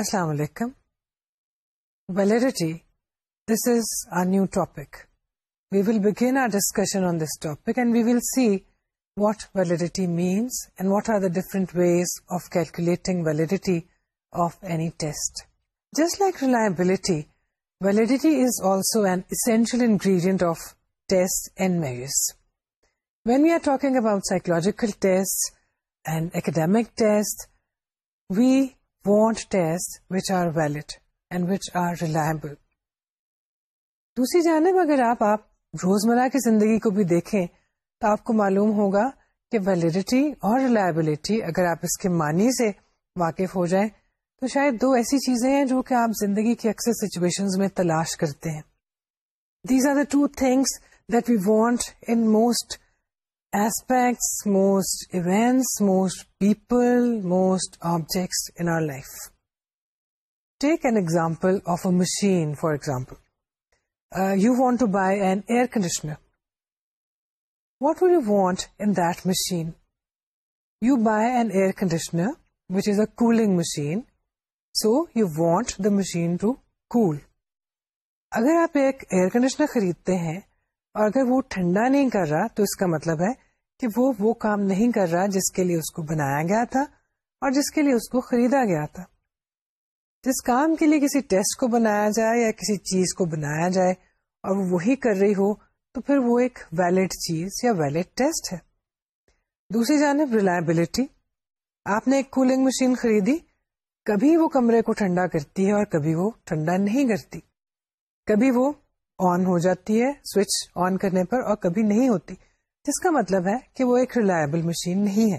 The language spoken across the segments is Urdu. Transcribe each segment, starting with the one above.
السلام علیکم validity this is our new topic we will begin our discussion on this topic and we will see what validity means and what are the different ways of calculating validity of any test just like reliability validity is also an essential ingredient of test and measures when we are talking about psychological test and academic test we test which which are are valid and reliable دوسری جانب اگر آپ آپ روزمرہ کی زندگی کو بھی دیکھیں تو آپ کو معلوم ہوگا کہ ویلڈیٹی اور ریلائبلٹی اگر آپ اس کے معنی سے واقف ہو جائیں تو شاید دو ایسی چیزیں ہیں جو کہ آپ زندگی کی اکثر سچویشن میں تلاش کرتے ہیں these are the two things that we want in most aspects most events most people most objects in our life take an example of a machine for example you want to buy an air conditioner what do you want in that machine you buy an air conditioner which is a cooling machine so you want the machine to cool اگر آپ ایک ایئر کنڈیشنر خریدتے ہیں اور اگر وہ ٹھنڈا نہیں کر رہا تو اس کا مطلب ہے کہ وہ وہ کام نہیں کر رہا جس کے لیے اس کو بنایا گیا تھا اور جس کے لیے اس کو خریدا گیا تھا جس کام کے لیے کسی ٹیسٹ کو بنایا جائے یا کسی چیز کو بنایا جائے اور وہ وہی کر رہی ہو تو پھر وہ ایک ویلڈ چیز یا ویلڈ ٹیسٹ ہے دوسری جانب ریلائبلٹی آپ نے ایک کولنگ مشین خریدی کبھی وہ کمرے کو ٹھنڈا کرتی ہے اور کبھی وہ ٹھنڈا نہیں کرتی کبھی وہ آن ہو جاتی ہے سوئچ آن کرنے پر اور کبھی نہیں ہوتی جس کا مطلب ہے کہ وہ ایک ریلائبل مشین نہیں ہے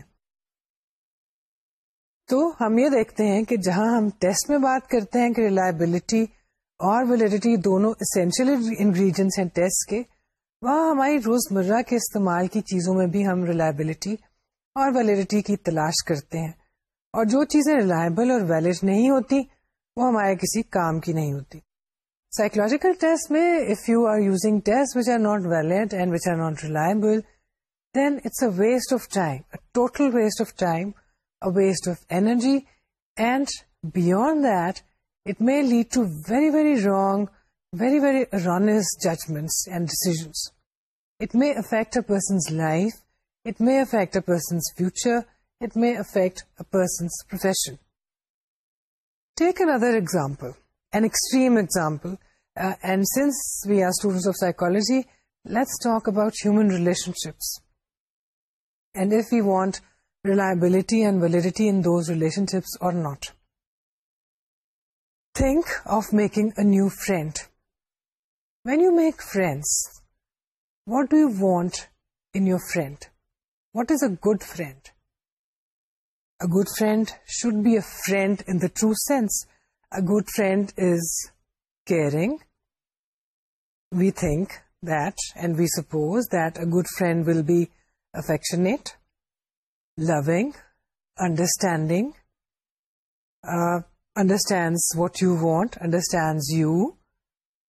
تو ہم یہ دیکھتے ہیں کہ جہاں ہم ٹیسٹ میں بات کرتے ہیں کہ ریلائبلٹی اور ویلیڈیٹی دونوں اسینشیل انگریڈینٹس ہیں ٹیسٹ کے وہاں ہماری روزمرہ کے استعمال کی چیزوں میں بھی ہم ریلائبلٹی اور ویلیڈیٹی کی تلاش کرتے ہیں اور جو چیزیں ریلائبل اور ویلڈ نہیں ہوتی وہ ہمارے کسی کام کی نہیں ہوتی Psychological tests mein, if you are using tests which are not valid and which are not reliable, then it's a waste of time, a total waste of time, a waste of energy, and beyond that, it may lead to very, very wrong, very, very erroneous judgments and decisions. It may affect a person's life, it may affect a person's future, it may affect a person's profession. Take another example an extreme example. Uh, and since we are students of psychology, let's talk about human relationships. And if we want reliability and validity in those relationships or not. Think of making a new friend. When you make friends, what do you want in your friend? What is a good friend? A good friend should be a friend in the true sense a good friend is caring, we think that and we suppose that a good friend will be affectionate, loving, understanding, uh, understands what you want, understands you,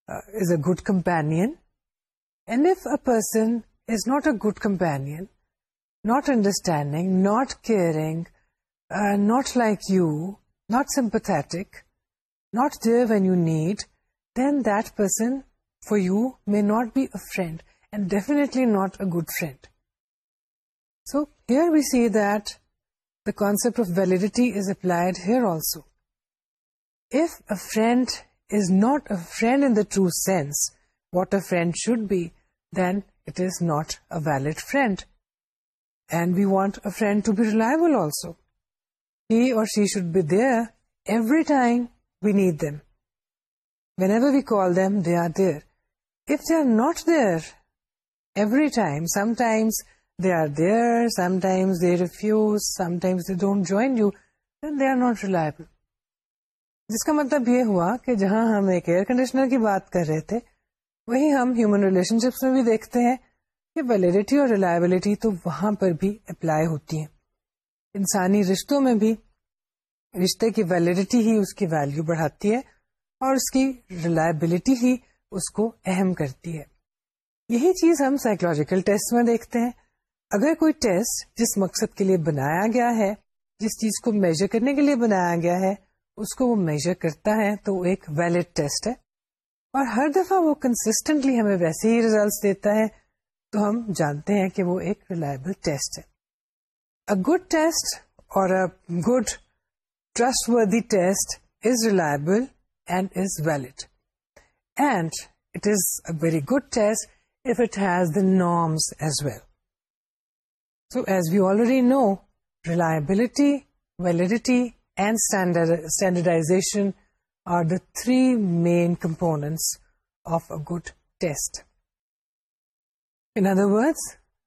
uh, is a good companion. And if a person is not a good companion, not understanding, not caring, uh, not like you, not sympathetic, not there when you need, then that person for you may not be a friend, and definitely not a good friend. So here we see that the concept of validity is applied here also. If a friend is not a friend in the true sense, what a friend should be, then it is not a valid friend. And we want a friend to be reliable also. He or she should be there every time we need them want جو آر نوٹ ریلبل جس کا مطلب یہ ہوا کہ جہاں ہم ایک ایئر کنڈیشنر کی بات کر رہے تھے وہی ہم ہیومن ریلیشن شپس میں بھی دیکھتے ہیں کہ ویلڈیٹی اور ریلائبلٹی تو وہاں پر بھی اپلائی ہوتی ہے انسانی رشتوں میں بھی رشتے کی ویلڈیٹی ہی اس کی ویلو بڑھاتی ہے اور اس کی ریلائبلٹی ہی اس کو اہم کرتی ہے یہی چیز ہم سائیکولوجیکل ٹیسٹ میں دیکھتے ہیں اگر کوئی ٹیسٹ جس مقصد کے لیے بنایا گیا ہے جس چیز کو میجر کرنے کے لیے بنایا گیا ہے اس کو وہ میجر کرتا ہے تو وہ ایک ویلڈ ٹیسٹ ہے اور ہر دفعہ وہ کنسٹنٹلی ہمیں ویسے ہی ریزلٹس دیتا ہے تو ہم جانتے ہیں کہ وہ ایک ریلائبل ٹیسٹ ہے اے گڈ ٹیسٹ اور good trustworthy test is reliable and is valid. And it is a very good test if it has the norms as well. So as we already know, reliability, validity, and standardization are the three main components of a good test. In other words,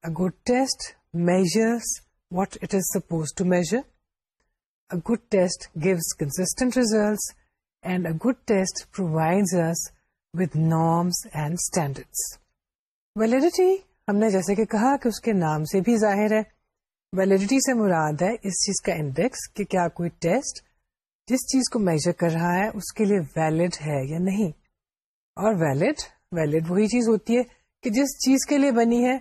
a good test measures what it is supposed to measure. Good test gives and results and a good test with norms and standards. Validity ہم نے جیسے کہ کہا کہ اس کے نام سے بھی ظاہر ہے ویلڈیٹی سے مراد ہے اس چیز کا انڈیکس کہ کیا کوئی ٹیسٹ جس چیز کو میجر کر رہا ہے اس کے لیے ویلڈ ہے یا نہیں اور ویلڈ ویلڈ وہی چیز ہوتی ہے کہ جس چیز کے لیے بنی ہے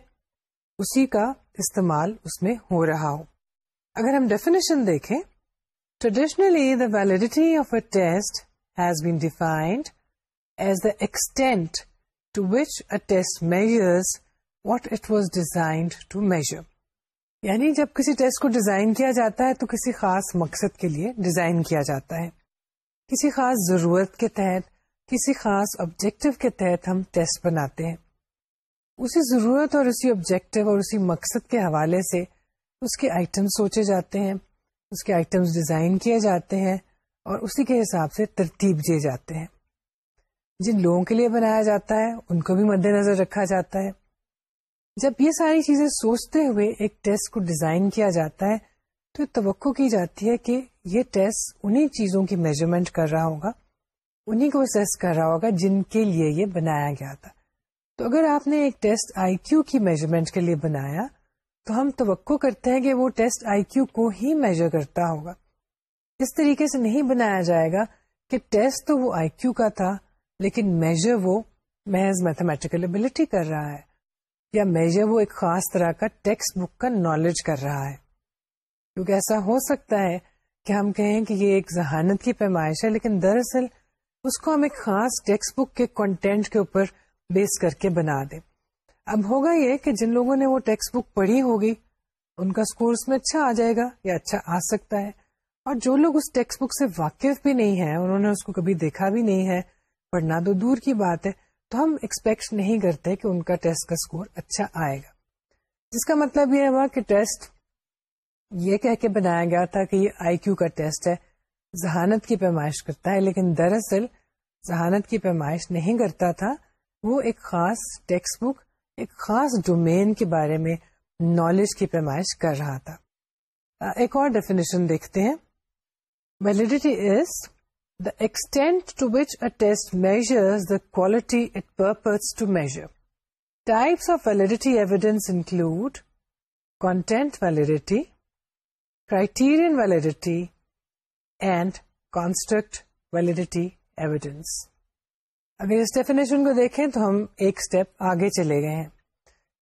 اسی کا استعمال اس میں ہو رہا ہو اگر ہم ڈیفینیشن دیکھیں Traditionally, the validity of a test has been defined as the extent to which a test measures what it was designed to measure. یعنی جب کسی ٹیسٹ کو ڈیزائن کیا جاتا ہے تو کسی خاص مقصد کے لیے ڈیزائن کیا جاتا ہے کسی خاص ضرورت کے تحت کسی خاص آبجیکٹو کے تحت ہم ٹیسٹ بناتے ہیں اسی ضرورت اور اسی آبجیکٹو اور اسی مقصد کے حوالے سے اس کے آئٹم سوچے جاتے ہیں اس کے آئٹمس ڈیزائن کیے جاتے ہیں اور اسی کے حساب سے ترتیب دیے جاتے ہیں جن لوگوں کے لیے بنایا جاتا ہے ان کو بھی مد نظر رکھا جاتا ہے جب یہ ساری چیزیں سوچتے ہوئے ایک ٹیسٹ کو ڈیزائن کیا جاتا ہے تو یہ توقع کی جاتی ہے کہ یہ ٹیسٹ انہیں چیزوں کی میجرمنٹ کر رہا ہوگا انہیں کو اسیس کر رہا ہوگا جن کے لیے یہ بنایا گیا تھا تو اگر آپ نے ایک ٹیسٹ آئی کیو کی میجرمنٹ کے لیے بنایا تو ہم توقع کرتے ہیں کہ وہ ٹیسٹ آئی کیو کو ہی میجر کرتا ہوگا اس طریقے سے نہیں بنایا جائے گا کہ ٹیسٹ تو وہ آئی کیو کا تھا لیکن میجر وہ محض میتھمیٹیکل ابلٹی کر رہا ہے یا میجر وہ ایک خاص طرح کا ٹیکسٹ بک کا نالج کر رہا ہے کیونکہ ایسا ہو سکتا ہے کہ ہم کہیں کہ یہ ایک ذہانت کی پیمائش ہے لیکن دراصل اس کو ہم ایک خاص ٹیکسٹ بک کے کنٹینٹ کے اوپر بیس کر کے بنا دیں اب ہوگا یہ کہ جن لوگوں نے وہ ٹیکسٹ بک پڑھی ہوگی ان کا اسکور اس میں اچھا آ جائے گا یا اچھا آ سکتا ہے اور جو لوگ اس ٹیکسٹ بک سے واقف بھی نہیں ہے انہوں نے اس کو کبھی دیکھا بھی نہیں ہے پڑھنا تو دور کی بات ہے تو ہم ایکسپیکٹ نہیں کرتے کہ ان کا ٹیسٹ کا اسکور اچھا آئے گا جس کا مطلب یہ ہوا کہ ٹیسٹ یہ کہہ کے بنایا گیا تھا کہ یہ آئی کیو کا ٹیسٹ ہے ذہانت کی پیمائش کرتا ہے لیکن دراصل ذہانت کی پیمائش نہیں کرتا تھا وہ ایک خاص ٹیکسٹ بک ایک خاص ڈومین کے بارے میں نالج کی پیمائش کر رہا تھا ایک اور ڈیفینیشن دیکھتے ہیں validity is the extent to a test measure the quality it purpose to measure types of validity evidence include content validity criterion validity and construct validity evidence اگر اس ڈیفینیشن کو دیکھیں تو ہم ایک اسٹیپ آگے چلے گئے ہیں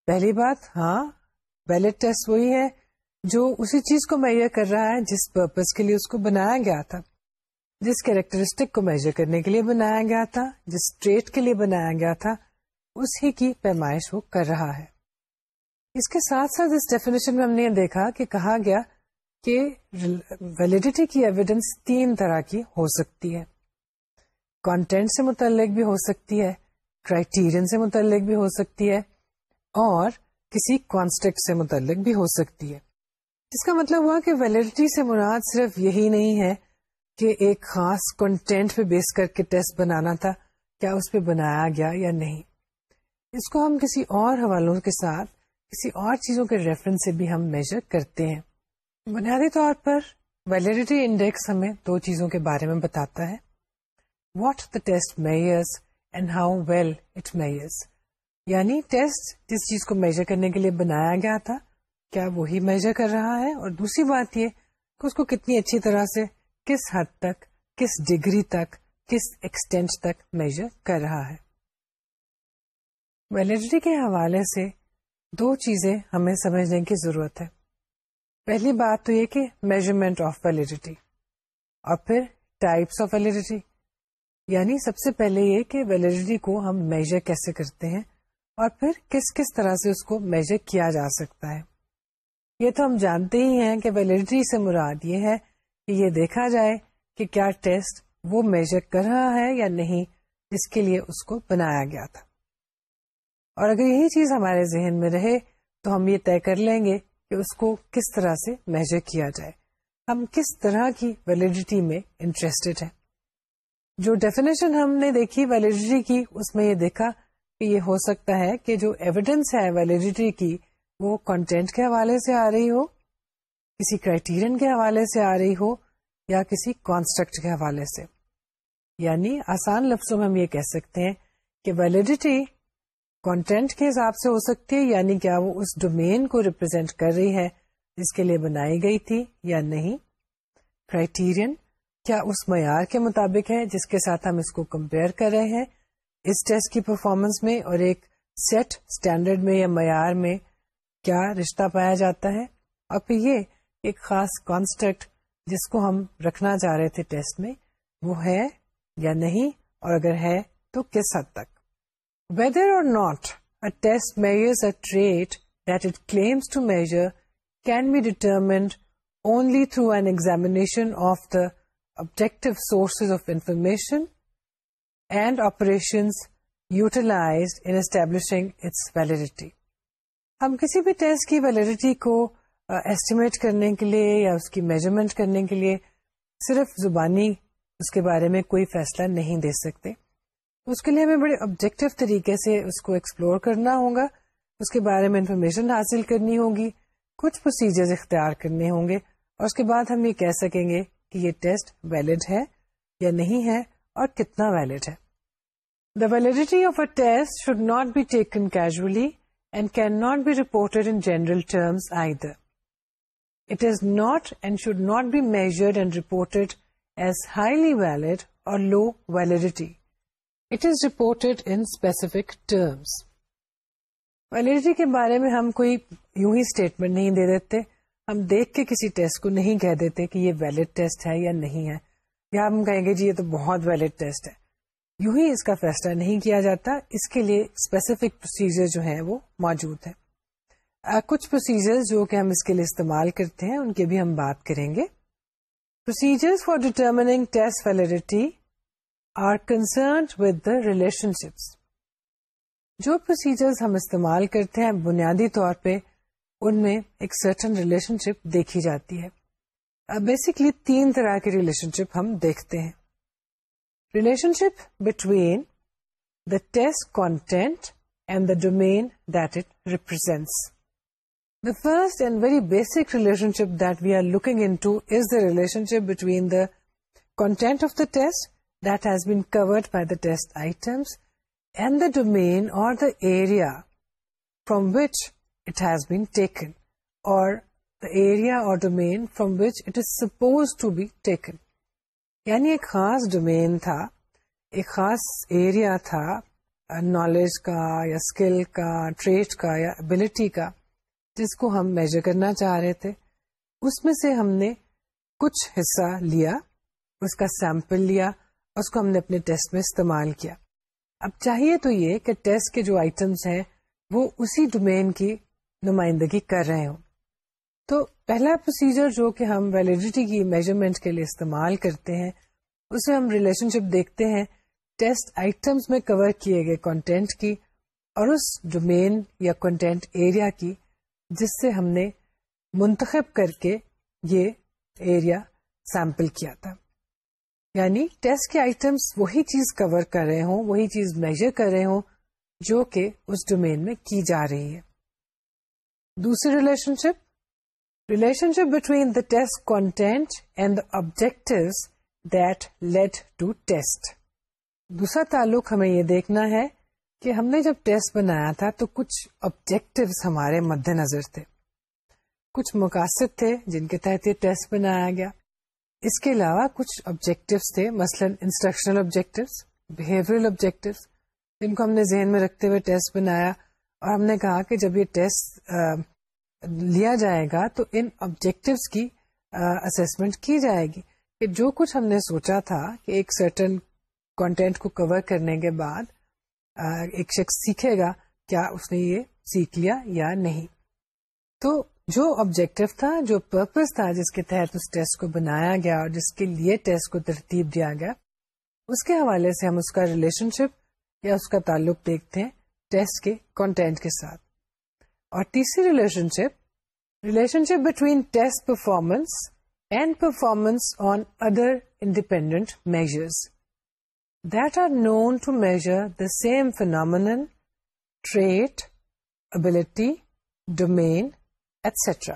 پہلی بات ہاں بیلٹ ٹیسٹ وہی ہے جو اسی چیز کو میئر کر رہا ہے جس پرپز کے لیے اس کو بنایا گیا تھا جس کیریکٹرسٹک کو میجر کرنے کے لیے بنایا گیا تھا جس ٹریٹ کے لیے بنایا گیا تھا اسی کی پیمائش وہ کر رہا ہے اس کے ساتھ ساتھ اس ڈیفینیشن میں ہم نے دیکھا کہ کہا گیا کہ ویلڈیٹی کی ایویڈینس تین طرح کی ہو سکتی ہے کانٹینٹ سے متعلق بھی ہو سکتی ہے کرائٹیرین سے متعلق بھی ہو سکتی ہے اور کسی کانسٹیکٹ سے متعلق بھی ہو سکتی ہے اس کا مطلب ہوا کہ ویلڈیٹی سے مراد صرف یہی نہیں ہے کہ ایک خاص کنٹینٹ پہ بیس کر کے ٹیسٹ بنانا تھا کیا اس پہ بنایا گیا یا نہیں اس کو ہم کسی اور حوالوں کے ساتھ کسی اور چیزوں کے ریفرنس سے بھی ہم میجر کرتے ہیں بنیادی طور پر ویلڈیٹی انڈیکس ہمیں دو چیزوں کے بارے میں بتاتا ہے what the test measures and how well it measures یعنی ٹیسٹ جس چیز کو میجر کرنے کے لیے بنایا گیا تھا کیا وہی میجر کر رہا ہے اور دوسری بات یہ کہ اس کو کتنی اچھی طرح سے کس حد تک کس ڈگریس تک میجر کر رہا ہے ویلیڈیٹی کے حوالے سے دو چیزیں ہمیں سمجھنے کی ضرورت ہے پہلی بات تو یہ کہ میجرمنٹ آف ویلیڈیٹی اور پھر ٹائپس آف ویلیڈیٹی یعنی سب سے پہلے یہ کہ ویلیڈیٹی کو ہم میجر کیسے کرتے ہیں اور پھر کس کس طرح سے اس کو میجر کیا جا سکتا ہے یہ تو ہم جانتے ہی ہیں کہ ویلیڈیٹی سے مراد یہ ہے کہ یہ دیکھا جائے کہ کیا ٹیسٹ وہ میجر کر رہا ہے یا نہیں جس کے لیے اس کو بنایا گیا تھا اور اگر یہی چیز ہمارے ذہن میں رہے تو ہم یہ طے کر لیں گے کہ اس کو کس طرح سے میجر کیا جائے ہم کس طرح کی ویلیڈیٹی میں انٹرسٹیڈ ہیں جو ڈیفینیشن ہم نے دیکھی ویلیڈیٹی کی اس میں یہ دیکھا کہ یہ ہو سکتا ہے کہ جو ایویڈینس ہے ویلیڈیٹی کی وہ کنٹینٹ کے حوالے سے آ رہی ہو کسی کرائٹیرین کے حوالے سے آ رہی ہو یا کسی کانسٹرکٹ کے حوالے سے یعنی آسان لفظوں میں ہم یہ کہہ سکتے ہیں کہ ویلیڈیٹی کانٹینٹ کے حساب سے ہو سکتی ہے یعنی کیا وہ اس ڈومین کو ریپرزینٹ کر رہی ہے جس کے لیے بنائی گئی تھی یا نہیں کرائٹیرین کیا اس معیار کے مطابق ہے جس کے ساتھ ہم اس کو کمپیئر کر رہے ہیں اس ٹیسٹ کی پرفارمنس میں اور ایک سیٹ اسٹینڈرڈ میں یا معیار میں کیا رشتہ پایا جاتا ہے اور پھر یہ ایک خاص کانسٹرکٹ جس کو ہم رکھنا چاہ رہے تھے ٹیسٹ میں وہ ہے یا نہیں اور اگر ہے تو کس حد تک whether or not a test treat that it claims to measure can be determined only through an examination of the objective sources of information and operations utilized in establishing its validity. ہم کسی بھی ٹیسٹ کی ویلیڈیٹی کو ایسٹیمیٹ کرنے کے لیے یا اس کی میجرمنٹ کرنے کے لیے صرف زبانی اس کے بارے میں کوئی فیصلہ نہیں دے سکتے اس کے لیے ہمیں بڑے آبجیکٹو طریقے سے اس کو ایکسپلور کرنا ہوگا اس کے بارے میں انفارمیشن حاصل کرنی ہوگی کچھ پروسیجرز اختیار کرنے ہوں گے اور اس کے بعد ہم یہ کہہ سکیں گے کہ یہ ٹیسٹ ویلڈ ہے یا نہیں ہے اور کتنا ویلڈ ہے the validity of a test should not be taken casually and can not be reported in general terms I is not and should not be measured and reported as highly valid or low validity it is reported in specific terms validity کے بارے میں ہم کوئی یوں ہی اسٹیٹمنٹ نہیں دے دیتے ہم دیکھ کے کسی ٹیسٹ کو نہیں کہہ دیتے کہ یہ ویلڈ ٹیسٹ ہے یا نہیں ہے یا ہم کہیں گے جی یہ تو بہت ویلڈ ٹیسٹ ہے یوں ہی اس کا فیصلہ نہیں کیا جاتا اس کے لیے اسپیسیفک پروسیجر جو ہیں وہ موجود ہیں کچھ پروسیجر جو کہ ہم اس کے لیے استعمال کرتے ہیں ان کی بھی ہم بات کریں گے procedure for determining test validity are concerned with the relationships جو پروسیجر ہم استعمال کرتے ہیں بنیادی طور پہ ان میں ایک سرٹن ریلیشن شپ دیکھی جاتی ہے بیسکلی تین طرح کی ریلیشن شپ ہم دیکھتے ہیں relationship between the test content and the domain that it represents the first and very basic relationship that we are looking into is the relationship between the content of the test that has covered by the test items and the domain or area from which it has been taken or area or domain from which it is suppose to be taken یعنی ایک خاص ڈومین تھا ایک خاص ایریا تھا نالج کا یا اسکل کا ٹریٹ کا یا ابلٹی کا جس کو ہم میجر کرنا چاہ رہے تھے اس میں سے ہم نے کچھ حصہ لیا اس کا سیمپل لیا اس کو ہم نے اپنے ٹیسٹ میں استعمال کیا اب چاہیے تو یہ کہ ٹیسٹ کے جو آئٹمس ہیں وہ اسی ڈومین کی نمائندگی کر رہے ہوں تو پہلا پروسیجر جو کہ ہم ویلیڈیٹی کی میجرمنٹ کے لیے استعمال کرتے ہیں اس میں ہم ریلیشن شپ دیکھتے ہیں ٹیسٹ آئٹمس میں کور کیے گئے کنٹینٹ کی اور اس ڈومین یا کنٹینٹ ایریا کی جس سے ہم نے منتخب کر کے یہ ایریا سیمپل کیا تھا یعنی ٹیسٹ کے آئٹمس وہی چیز کور کر رہے ہوں وہی چیز میجر کر رہے ہوں جو کہ اس ڈومین میں کی جا رہی ہے دوسری relationship relationship between the test content and the objective that lead to test دوسرا تعلق ہمیں یہ دیکھنا ہے کہ ہم نے جب ٹیسٹ بنایا تھا تو کچھ آبجیکٹو ہمارے مد نظر تھے کچھ مقاصد تھے جن کے تحت یہ ٹیسٹ بنایا گیا اس کے علاوہ کچھ آبجیکٹوس تھے مثلا انسٹرکشنل بہیویئر آبجیکٹو جن کو ہم نے ذہن میں رکھتے ہوئے ٹیسٹ بنایا اور ہم نے کہا کہ جب یہ ٹیسٹ لیا جائے گا تو ان آبجیکٹوس کی اسسمنٹ کی جائے گی کہ جو کچھ ہم نے سوچا تھا کہ ایک سرٹن کانٹینٹ کو کور کرنے کے بعد ایک شخص سیکھے گا کیا اس نے یہ سیکھ لیا یا نہیں تو جو آبجیکٹو تھا جو پرپز تھا جس کے تحت اس ٹیسٹ کو بنایا گیا اور جس کے لیے ٹیسٹ کو ترتیب دیا گیا اس کے حوالے سے ہم اس کا ریلیشن شپ یا اس کا تعلق دیکھتے ہیں ٹیسٹ کے کے کانٹینٹ ساتھ اور تیسری relationship relationship between test performance and performance on other independent measures that are known to measure the same phenomenon trait ability domain etcetera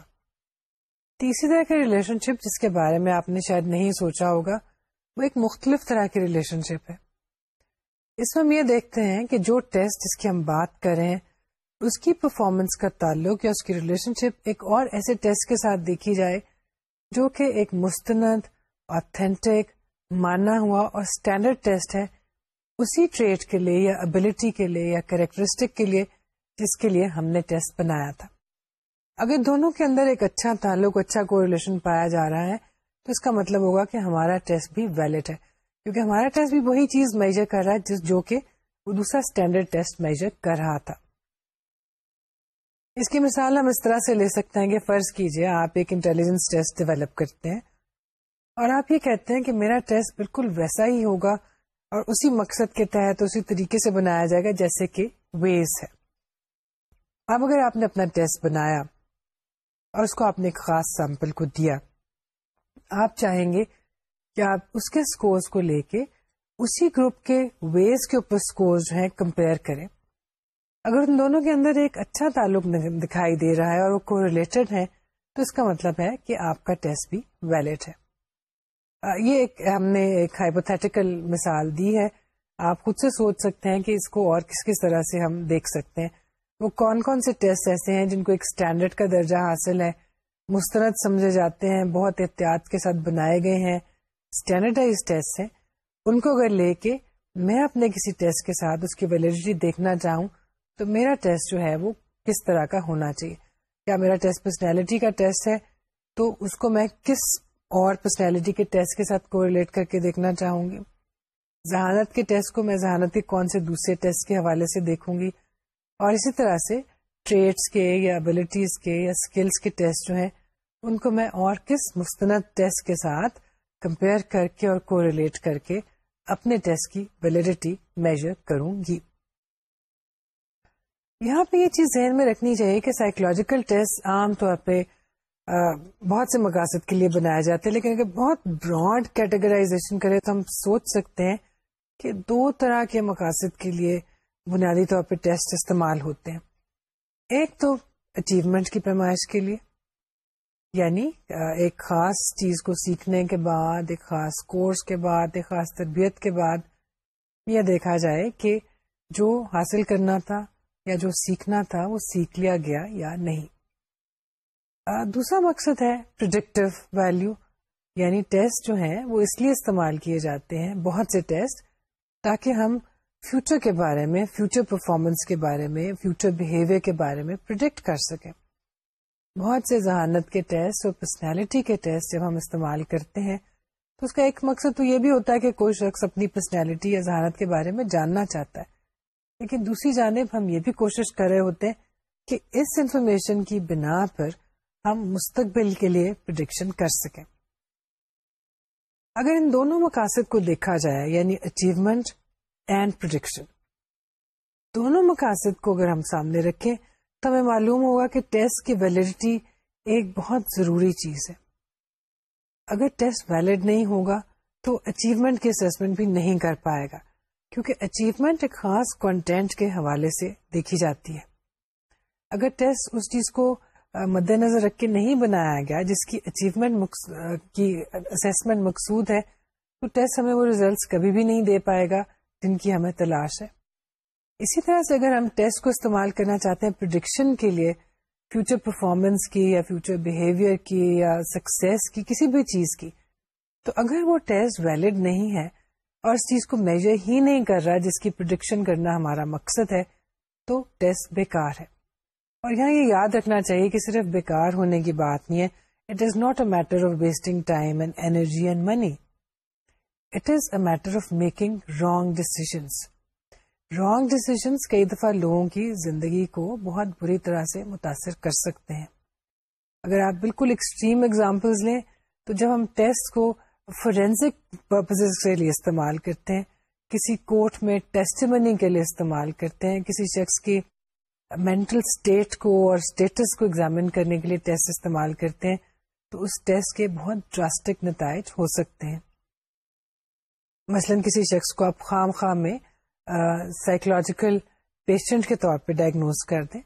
تیسری طرح کی ریلیشن شپ جس کے بارے میں آپ نے شاید نہیں سوچا ہوگا وہ ایک مختلف طرح کی ریلیشن شپ ہے اس میں ہم یہ دیکھتے ہیں کہ جو ٹیسٹ جس کی ہم بات کریں اس کی پرفارمنس کا تعلق یا اس کی ریلیشن شپ ایک اور ایسے ٹیسٹ کے ساتھ دیکھی جائے جو کہ ایک مستند آتھینٹک مانا ہوا اور اسٹینڈرڈ ٹیسٹ ہے اسی ٹریٹ کے لیے یا ابلٹی کے لیے یا کریکٹرسٹک کے لیے جس کے لیے ہم نے ٹیسٹ بنایا تھا اگر دونوں کے اندر ایک اچھا تعلق اچھا کو ریلیشن پایا جا رہا ہے تو اس کا مطلب ہوگا کہ ہمارا ٹیسٹ بھی ویلڈ ہے کیونکہ ہمارا ٹیسٹ بھی وہی چیز میجر کر رہا ہے جس جو کہ وہ دوسرا اسٹینڈرڈ ٹیسٹ میجر کر رہا تھا اس کی مثال ہم اس طرح سے لے سکتے ہیں کہ فرض کیجئے آپ ایک انٹیلیجنس ٹیسٹ ڈیولپ کرتے ہیں اور آپ یہ کہتے ہیں کہ میرا ٹیسٹ بالکل ویسا ہی ہوگا اور اسی مقصد کے تحت اسی طریقے سے بنایا جائے گا جیسے کہ ویز ہے اب اگر آپ نے اپنا ٹیسٹ بنایا اور اس کو آپ نے ایک خاص سیمپل کو دیا آپ چاہیں گے آپ اس کے اسکورس کو لے کے اسی گروپ کے ویز کے اوپر اسکور جو ہیں کمپیئر کریں اگر ان دونوں کے اندر ایک اچھا تعلق دکھائی دے رہا ہے اور وہ کو ریلیٹڈ ہے تو اس کا مطلب ہے کہ آپ کا ٹیسٹ بھی ویلڈ ہے یہ ایک ہم نے ایک ہائپوتھیٹیکل مثال دی ہے آپ خود سے سوچ سکتے ہیں کہ اس کو اور کس کس طرح سے ہم دیکھ سکتے ہیں وہ کون کون سے ٹیسٹ ایسے ہیں جن کو ایک اسٹینڈرڈ کا درجہ حاصل ہے مسترد سمجھے جاتے ہیں بہت احتیاط کے ساتھ بنائے گئے ہیں اسٹینڈرڈائز ٹیسٹ ہیں ان کو اگر لے کے میں اپنے کسی ٹیسٹ کے ساتھ اس کی ویلیڈیٹی دیکھنا چاہوں تو میرا ٹیسٹ جو ہے وہ کس طرح کا ہونا چاہیے کیا میرا test test test personality personality کا ہے تو اس کو میں کس اور کے کے کے ساتھ کر دیکھنا چاہوں گی ذہانت کے ٹیسٹ کو میں ذہانت کے کون سے دوسرے ٹیسٹ کے حوالے سے دیکھوں گی اور اسی طرح سے ٹریڈس کے یا ابلیٹیز کے یا اسکلس کے ٹیسٹ جو ہیں ان کو میں اور کس مستند ٹیسٹ کے ساتھ کمپیئر کر کے اور کو ریلیٹ کر کے اپنے ٹیسٹ کی ویلڈیٹی میجر کروں گی یہاں پہ یہ چیز ذہن میں رکھنی چاہیے کہ سائیکولوجیکل ٹیسٹ عام طور پہ بہت سے مقاصد کے لیے بنایا جاتے ہیں لیکن اگر بہت براڈ کیٹیگرائزیشن کرے تو ہم سوچ سکتے ہیں کہ دو طرح کے مقاصد کے لیے بنیادی طور پہ ٹیسٹ استعمال ہوتے ہیں ایک تو اچیومنٹ کی پیمائش کے لیے یعنی ایک خاص چیز کو سیکھنے کے بعد ایک خاص کورس کے بعد ایک خاص تربیت کے بعد یہ دیکھا جائے کہ جو حاصل کرنا تھا یا جو سیکھنا تھا وہ سیکھ لیا گیا یا نہیں دوسرا مقصد ہے پرڈکٹیو ویلو یعنی ٹیسٹ جو ہیں وہ اس لیے استعمال کیے جاتے ہیں بہت سے ٹیسٹ تاکہ ہم فیوچر کے بارے میں فیوچر پرفارمنس کے بارے میں فیوچر بہیویئر کے بارے میں پرڈکٹ کر سکیں بہت سے ذہانت کے ٹیسٹ اور پرسنالٹی کے ٹیسٹ جب ہم استعمال کرتے ہیں تو اس کا ایک مقصد تو یہ بھی ہوتا ہے کہ کوئی شخص اپنی پرسنالٹی یا ذہانت کے بارے میں جاننا چاہتا ہے لیکن دوسری جانب ہم یہ بھی کوشش کر رہے ہوتے ہیں کہ اس انفارمیشن کی بنا پر ہم مستقبل کے لیے پرڈکشن کر سکیں اگر ان دونوں مقاصد کو دیکھا جائے یعنی اچیومنٹ اینڈ پروڈکشن دونوں مقاصد کو اگر ہم سامنے رکھیں تو ہمیں معلوم ہوگا کہ ٹیسٹ کی ویلڈیٹی ایک بہت ضروری چیز ہے اگر ٹیسٹ ویلڈ نہیں ہوگا تو اچیومنٹ کے اسسمنٹ بھی نہیں کر پائے گا کیونکہ اچیومنٹ ایک خاص کنٹینٹ کے حوالے سے دیکھی جاتی ہے اگر ٹیسٹ اس چیز کو مد نظر رکھ کے نہیں بنایا گیا جس کی اچیومنٹ کی اسسمنٹ مقصود ہے تو ٹیسٹ ہمیں وہ ریزلٹس کبھی بھی نہیں دے پائے گا جن کی ہمیں تلاش ہے اسی طرح سے اگر ہم ٹیسٹ کو استعمال کرنا چاہتے ہیں پرڈکشن کے لیے فیوچر پرفارمنس کی یا فیوچر بہیویئر کی یا سکسیس کی کسی بھی چیز کی تو اگر وہ ٹیسٹ ویلڈ نہیں ہے اور اس چیز کو میجر ہی نہیں کر رہا جس کی پروڈکشن کرنا ہمارا مقصد ہے تو ٹیسٹ بیکار ہے اور یہاں یہ یاد رکھنا چاہیے کہ صرف بیکار ہونے کی بات نہیں ہے it is not a matter of wasting time and energy and money it is a matter of making wrong decisions wrong decisions کئی دفعہ لوگوں کی زندگی کو بہت بری طرح سے متاثر کر سکتے ہیں اگر آپ بالکل ایکسٹریم اگزامپلز لیں تو جب ہم ٹیسٹ کو فورینزک پرپز کے لیے استعمال کرتے ہیں کسی کورٹ میں ٹیسٹ کے لیے استعمال کرتے ہیں کسی شخص کی مینٹل اسٹیٹ کو اور اسٹیٹس کو ایگزامن کرنے کے لیے ٹیسٹ استعمال کرتے ہیں تو اس ٹیسٹ کے بہت ڈراسٹک نتائج ہو سکتے ہیں مثلاً کسی شخص کو آپ خام خواہ میں سائیکولوجیکل پیشنٹ کے طور پہ ڈائگنوز کر دیں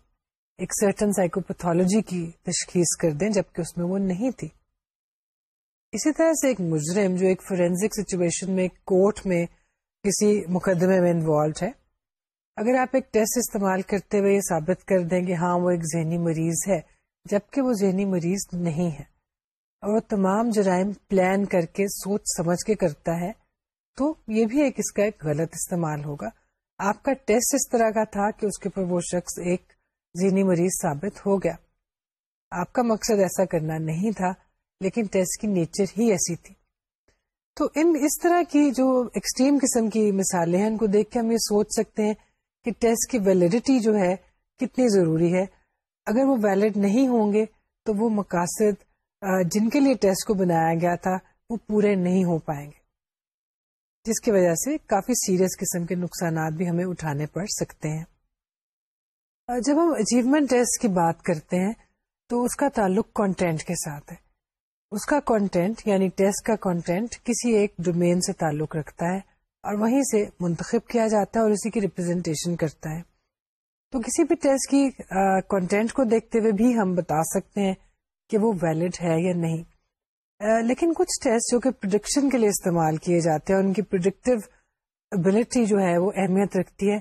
ایک سرٹن سائیکوپیتھولوجی کی تشخیص کر دیں جبکہ اس میں وہ نہیں تھی اسی طرح سے ایک مجرم جو ایک فورینزک سچویشن میں کورٹ میں کسی مقدمے میں انوالو ہے اگر آپ ایک ٹیسٹ استعمال کرتے ہوئے یہ ثابت کر دیں کہ ہاں وہ ایک ذہنی مریض ہے جبکہ وہ ذہنی مریض نہیں ہے اور وہ تمام جرائم پلان کر کے سوچ سمجھ کے کرتا ہے تو یہ بھی ایک اس کا ایک غلط استعمال ہوگا آپ کا ٹیسٹ اس طرح کا تھا کہ اس کے اوپر وہ شخص ایک ذہنی مریض ثابت ہو گیا آپ کا مقصد ایسا کرنا نہیں تھا لیکن ٹیسٹ کی نیچر ہی ایسی تھی تو ان اس طرح کی جو ایکسٹریم قسم کی مثالیں ہیں ان کو دیکھ کے ہم یہ سوچ سکتے ہیں کہ ٹیسٹ کی ویلڈیٹی جو ہے کتنی ضروری ہے اگر وہ ویلڈ نہیں ہوں گے تو وہ مقاصد جن کے لیے ٹیسٹ کو بنایا گیا تھا وہ پورے نہیں ہو پائیں گے جس کی وجہ سے کافی سیریس قسم کے نقصانات بھی ہمیں اٹھانے پڑ سکتے ہیں جب ہم اچیومنٹ ٹیسٹ کی بات کرتے ہیں تو اس کا تعلق کانٹینٹ کے ساتھ ہے اس کا کانٹینٹ یعنی ٹیسٹ کا کانٹینٹ کسی ایک ڈومین سے تعلق رکھتا ہے اور وہیں سے منتخب کیا جاتا ہے اور اسی کی ریپرزینٹیشن کرتا ہے تو کسی بھی ٹیسٹ کی کانٹینٹ کو دیکھتے ہوئے بھی ہم بتا سکتے ہیں کہ وہ ویلڈ ہے یا نہیں لیکن کچھ ٹیسٹ جو کہ پروڈکشن کے لیے استعمال کیے جاتے ہیں ان کی پروڈکٹیو ابلٹی جو ہے وہ اہمیت رکھتی ہے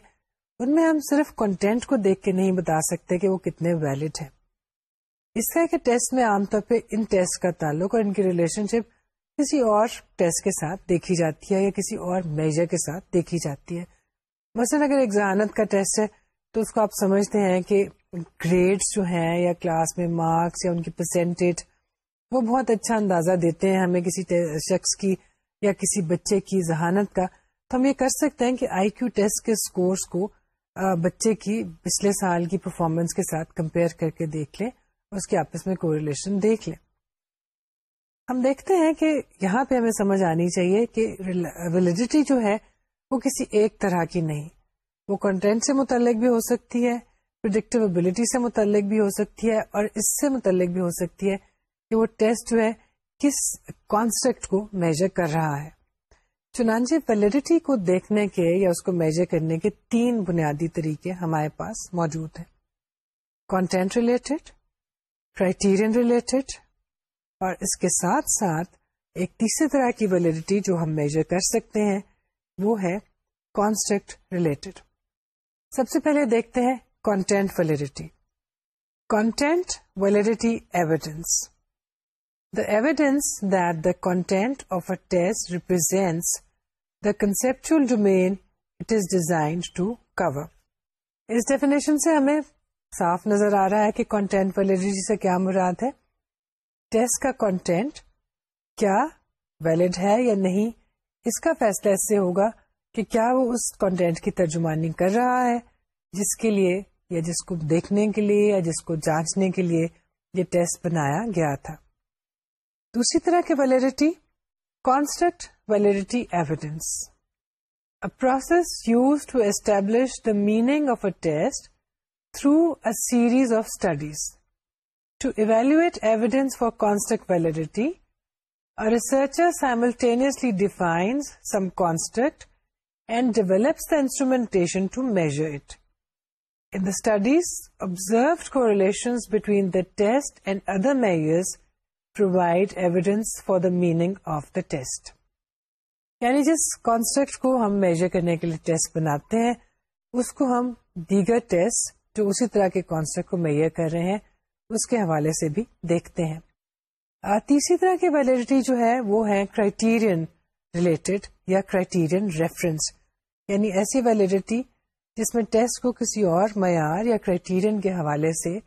ان میں ہم صرف کنٹینٹ کو دیکھ کے نہیں بتا سکتے کہ وہ کتنے ویلڈ ہے اس کا ٹیسٹ میں عام طور پہ ان ٹیسٹ کا تعلق اور ان کی ریلیشن شپ کسی اور ٹیسٹ کے ساتھ دیکھی جاتی ہے یا کسی اور میجر کے ساتھ دیکھی جاتی ہے مثلاً اگر ایک ذہانت کا ٹیسٹ ہے تو اس کو آپ سمجھتے ہیں کہ گریڈس جو ہیں یا کلاس میں مارکس یا ان کی پرسینٹیج وہ بہت اچھا اندازہ دیتے ہیں ہمیں کسی شخص کی یا کسی بچے کی ذہانت کا تو ہم یہ کر سکتے ہیں کہ آئی کیو ٹیسٹ کے اسکورس کو بچے کی پچھلے سال کی پرفارمنس کے ساتھ کمپیئر کر کے دیکھ لیں اس کے آپس میں کوریلیشن ریلیشن دیکھ لیں ہم دیکھتے ہیں کہ یہاں پہ ہمیں سمجھ آنی چاہیے کہ ویلیڈیٹی جو ہے وہ کسی ایک طرح کی نہیں وہ کنٹینٹ سے متعلق بھی ہو سکتی ہے پرڈکٹیبلٹی سے متعلق بھی ہو سکتی ہے اور اس سے متعلق بھی ہو سکتی ہے کہ وہ ٹیسٹ جو ہے کس کانسیپٹ کو میجر کر رہا ہے چنانچہ ویلڈیٹی کو دیکھنے کے یا اس کو میجر کرنے کے تین بنیادی طریقے ہمارے پاس موجود ہیں کانٹینٹ ریلیٹڈ کرائٹیرین ریلیٹڈ اور اس کے ساتھ ساتھ ایک تیسرے طرح کی ویلڈیٹی جو ہم میجر کر سکتے ہیں وہ ہے کانسٹرکٹ ریلیٹڈ سب سے پہلے دیکھتے ہیں content validity content validity evidence evidence the represents of a test represents the conceptual domain it is definition سے ہمیں صاف نظر آ رہا ہے کہ کانٹینٹ پر سے کیا مراد ہے ٹیسٹ کا کانٹینٹ کیا ویلڈ ہے یا نہیں اس کا فیصلہ اس سے ہوگا کہ کیا وہ اس کانٹینٹ کی ترجمانی کر رہا ہے جس کے لیے یا جس کو دیکھنے کے لیے یا جس کو جانچنے کے لیے یہ ٹیسٹ بنایا گیا تھا دوسری طرح کی validity construct validity evidence a process use to establish the meaning of a test through years of studies to evaluate evidence for construct validity researcher simultaneously define some construct and develops the instrumentation to measure it studies observed correlation between the test and other measures provide evidence for the meaning of the test یعنی جس کانسپٹ کو ہم میجر کرنے کے لیے ٹیسٹ بناتے ہیں اس کو ہم دیگر ٹیسٹ جو اسی طرح کے کانسپٹ کو میئر کر رہے ہیں اس کے حوالے سے بھی دیکھتے ہیں تیسری طرح کی ویلڈیٹی جو ہے وہ ہے کرائٹیرین ریلیٹڈ یا کرائٹیرین ریفرنس یعنی ایسی ویلڈیٹی جس میں ٹیسٹ کو کسی اور معیار یا کرائٹیرین کے حوالے سے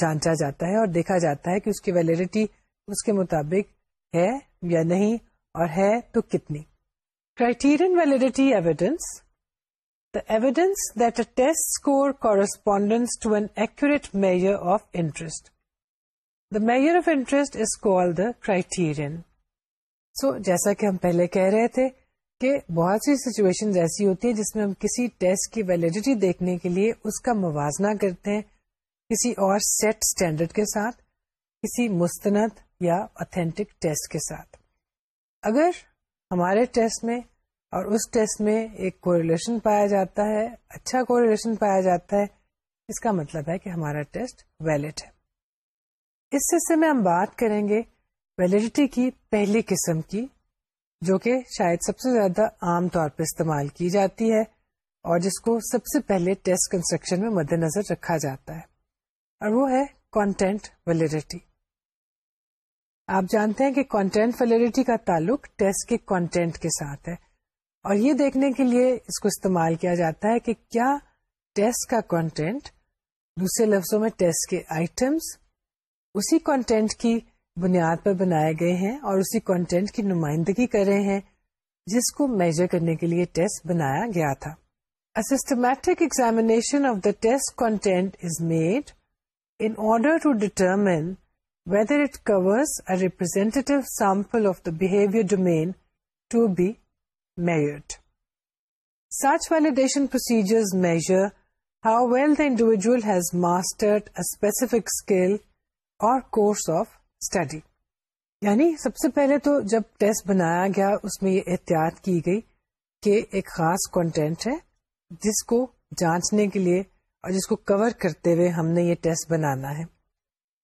جانچا جاتا ہے اور دیکھا جاتا ہے کہ اس کی ویلڈیٹی اس کے مطابق ہے یا نہیں اور ہے تو کتنی criterion validity evidence the act measure of interest the measure of interest is call the criterion so جیسا کہ ہم پہلے کہہ رہے تھے کہ بہت سی سچویشن ایسی ہوتی ہیں جس میں ہم کسی ٹیسٹ کی ویلڈیٹی دیکھنے کے لیے اس کا موازنہ کرتے ہیں کسی اور سیٹ اسٹینڈرڈ کے ساتھ کسی مستند یا اتھینٹک ٹیسٹ کے ساتھ اگر ہمارے ٹیسٹ میں اور اس ٹیسٹ میں ایک کوریلیشن پایا جاتا ہے اچھا کوریلیشن پایا جاتا ہے اس کا مطلب ہے کہ ہمارا ٹیسٹ ویلڈ ہے اس حصے میں ہم بات کریں گے ویلڈیٹی کی پہلی قسم کی جو کہ شاید سب سے زیادہ عام طور پہ استعمال کی جاتی ہے اور جس کو سب سے پہلے ٹیسٹ کنسٹرکشن میں مد نظر رکھا جاتا ہے اور وہ ہے کانٹینٹ ویلڈیٹی آپ جانتے ہیں کہ کانٹینٹ فیلڈی کا تعلق ٹیسٹ کے کانٹینٹ کے ساتھ ہے اور یہ دیکھنے کے لیے اس کو استعمال کیا جاتا ہے کہ کیا ٹیسٹ ٹیسٹ کا کانٹینٹ دوسرے لفظوں میں کے آئٹمس اسی کانٹینٹ کی بنیاد پر بنائے گئے ہیں اور اسی کانٹینٹ کی نمائندگی کر رہے ہیں جس کو میجر کرنے کے لیے ٹیسٹ بنایا گیا تھا systematic examination of the test content is made in order to determine whether it covers a representative sample of the behavior domain to be measured. Such validation procedures measure how well the individual has mastered a specific skill or course of study. یعنی سب سے پہلے تو جب ٹیسٹ بنایا گیا اس میں یہ احتیاط کی گئی کہ ایک خاص کانٹینٹ ہے جس کو جانچنے کے لیے اور جس کو کور کرتے ہوئے ہم نے یہ ٹیسٹ بنانا ہے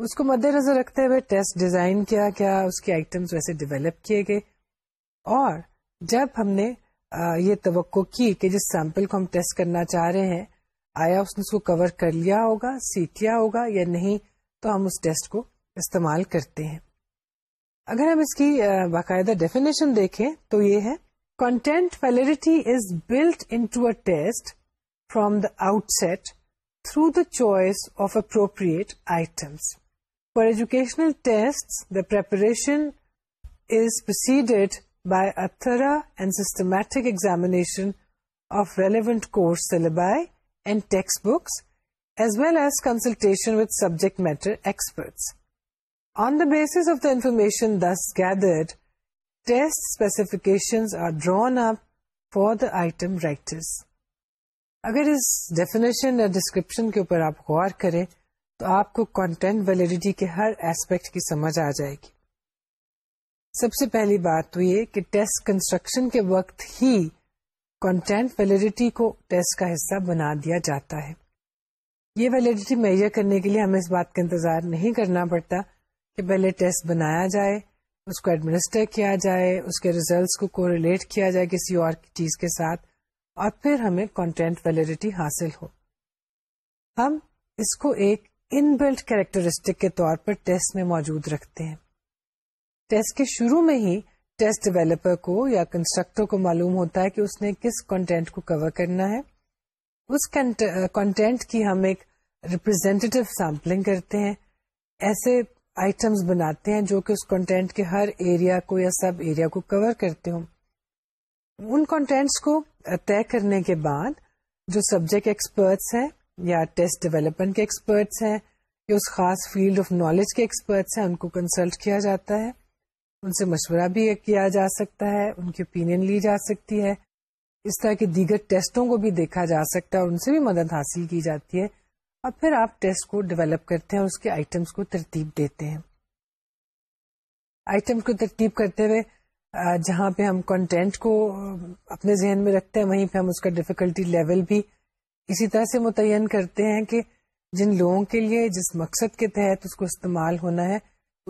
اس کو مد نظر رکھتے ہوئے ٹیسٹ ڈیزائن کیا گیا اس کے آئٹمس ویسے ڈیولپ کیے گئے اور جب ہم نے یہ توقع کی کہ جس سیمپل کو ہم ٹیسٹ کرنا چاہ رہے ہیں آیا اس نے اس کو کور کر لیا ہوگا سیکھ لیا ہوگا یا نہیں تو ہم اس ٹیسٹ کو استعمال کرتے ہیں اگر ہم اس کی باقاعدہ ڈیفینیشن دیکھیں تو یہ ہے content validity is built into a test from the outset through the choice of appropriate items educational ٹیسٹریشنڈ by اتھراٹک examination of relevant course سلبائیز well as consultation with subject matter experts on the base of the information this گیڈرڈ testing are drawn up for the item writers اگر اس ڈیفنیشن یا ڈسکرپشن کے اوپر آپ غور کریں تو آپ کو کانٹینٹ ویلیڈیٹی کے ہر ایسپیکٹ کی سمجھ آ جائے گی سب سے پہلی بات تو یہ کہ ٹیسٹ کنسٹرکشن کے وقت ہی کانٹینٹ ویلیڈیٹی کو ٹیسٹ کا حصہ بنا دیا جاتا ہے یہ ویلیڈیٹی مہیا کرنے کے لیے ہمیں اس بات کا انتظار نہیں کرنا پڑتا کہ پہلے ٹیسٹ بنایا جائے اس کو ایڈمنسٹر کیا جائے اس کے ریزلٹس کو ریلیٹ کیا جائے کسی اور چیز کے ساتھ اور پھر ہمیں کانٹینٹ ویلیڈیٹی حاصل ہو ہم اس کو ایک ان بلڈ کیریکٹرسٹک کے طور پر ٹیسٹ میں موجود رکھتے ہیں ٹیسٹ کے شروع میں ہی ٹیسٹ ڈیویلپر کو یا کنسٹرکٹر کو معلوم ہوتا ہے کہ اس نے کس کانٹینٹ کو کور کرنا ہے اس کانٹینٹ کی ہم ایک ریپرزینٹیو سیمپلنگ کرتے ہیں ایسے آئٹمس بناتے ہیں جو کہ اس کانٹینٹ کے ہر ایریا کو یا سب ایریا کو کور کرتے ہوں ان کانٹینٹس کو طے کرنے کے بعد جو سبجیکٹ ایکسپرٹس ہیں یا ٹیسٹ ڈیولپمنٹ کے ایکسپرٹس ہیں یا اس خاص فیلڈ آف نالج کے ایکسپرٹس ہیں ان کو کنسلٹ کیا جاتا ہے ان سے مشورہ بھی کیا جا سکتا ہے ان کی اوپینین لی جا سکتی ہے اس طرح کے دیگر ٹیسٹوں کو بھی دیکھا جا سکتا ہے اور ان سے بھی مدد حاصل کی جاتی ہے اور پھر آپ ٹیسٹ کو ڈیولپ کرتے ہیں اس کے آئٹمس کو ترتیب دیتے ہیں آئٹم کو ترتیب کرتے ہوئے جہاں پہ ہم کنٹینٹ کو اپنے ذہن میں رکھتے ہیں وہیں پہ ہم اس کا ڈیفیکلٹی لیول بھی اسی طرح سے متعین کرتے ہیں کہ جن لوگوں کے لیے جس مقصد کے تحت اس کو استعمال ہونا ہے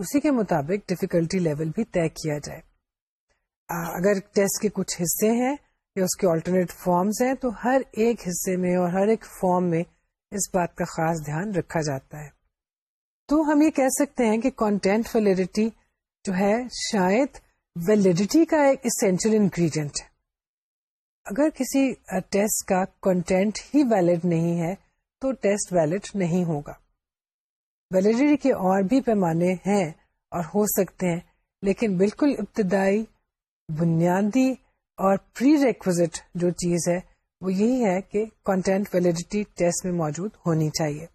اسی کے مطابق ڈیفیکلٹی لیول بھی طے کیا جائے اگر ٹیسٹ کے کچھ حصے ہیں یا اس کے آلٹرنیٹ فارمز ہیں تو ہر ایک حصے میں اور ہر ایک فارم میں اس بات کا خاص دھیان رکھا جاتا ہے تو ہم یہ کہہ سکتے ہیں کہ کانٹینٹ ویلیڈیٹی جو ہے شاید ویلڈیٹی کا ایک اسینشل انگریڈینٹ ہے اگر کسی ٹیسٹ کا کنٹینٹ ہی ویلڈ نہیں ہے تو ٹیسٹ ویلڈ نہیں ہوگا ویلیڈیٹی کے اور بھی پیمانے ہیں اور ہو سکتے ہیں لیکن بالکل ابتدائی بنیادی اور پری ریکوزٹ جو چیز ہے وہ یہی ہے کہ کنٹینٹ ویلڈیٹی ٹیسٹ میں موجود ہونی چاہیے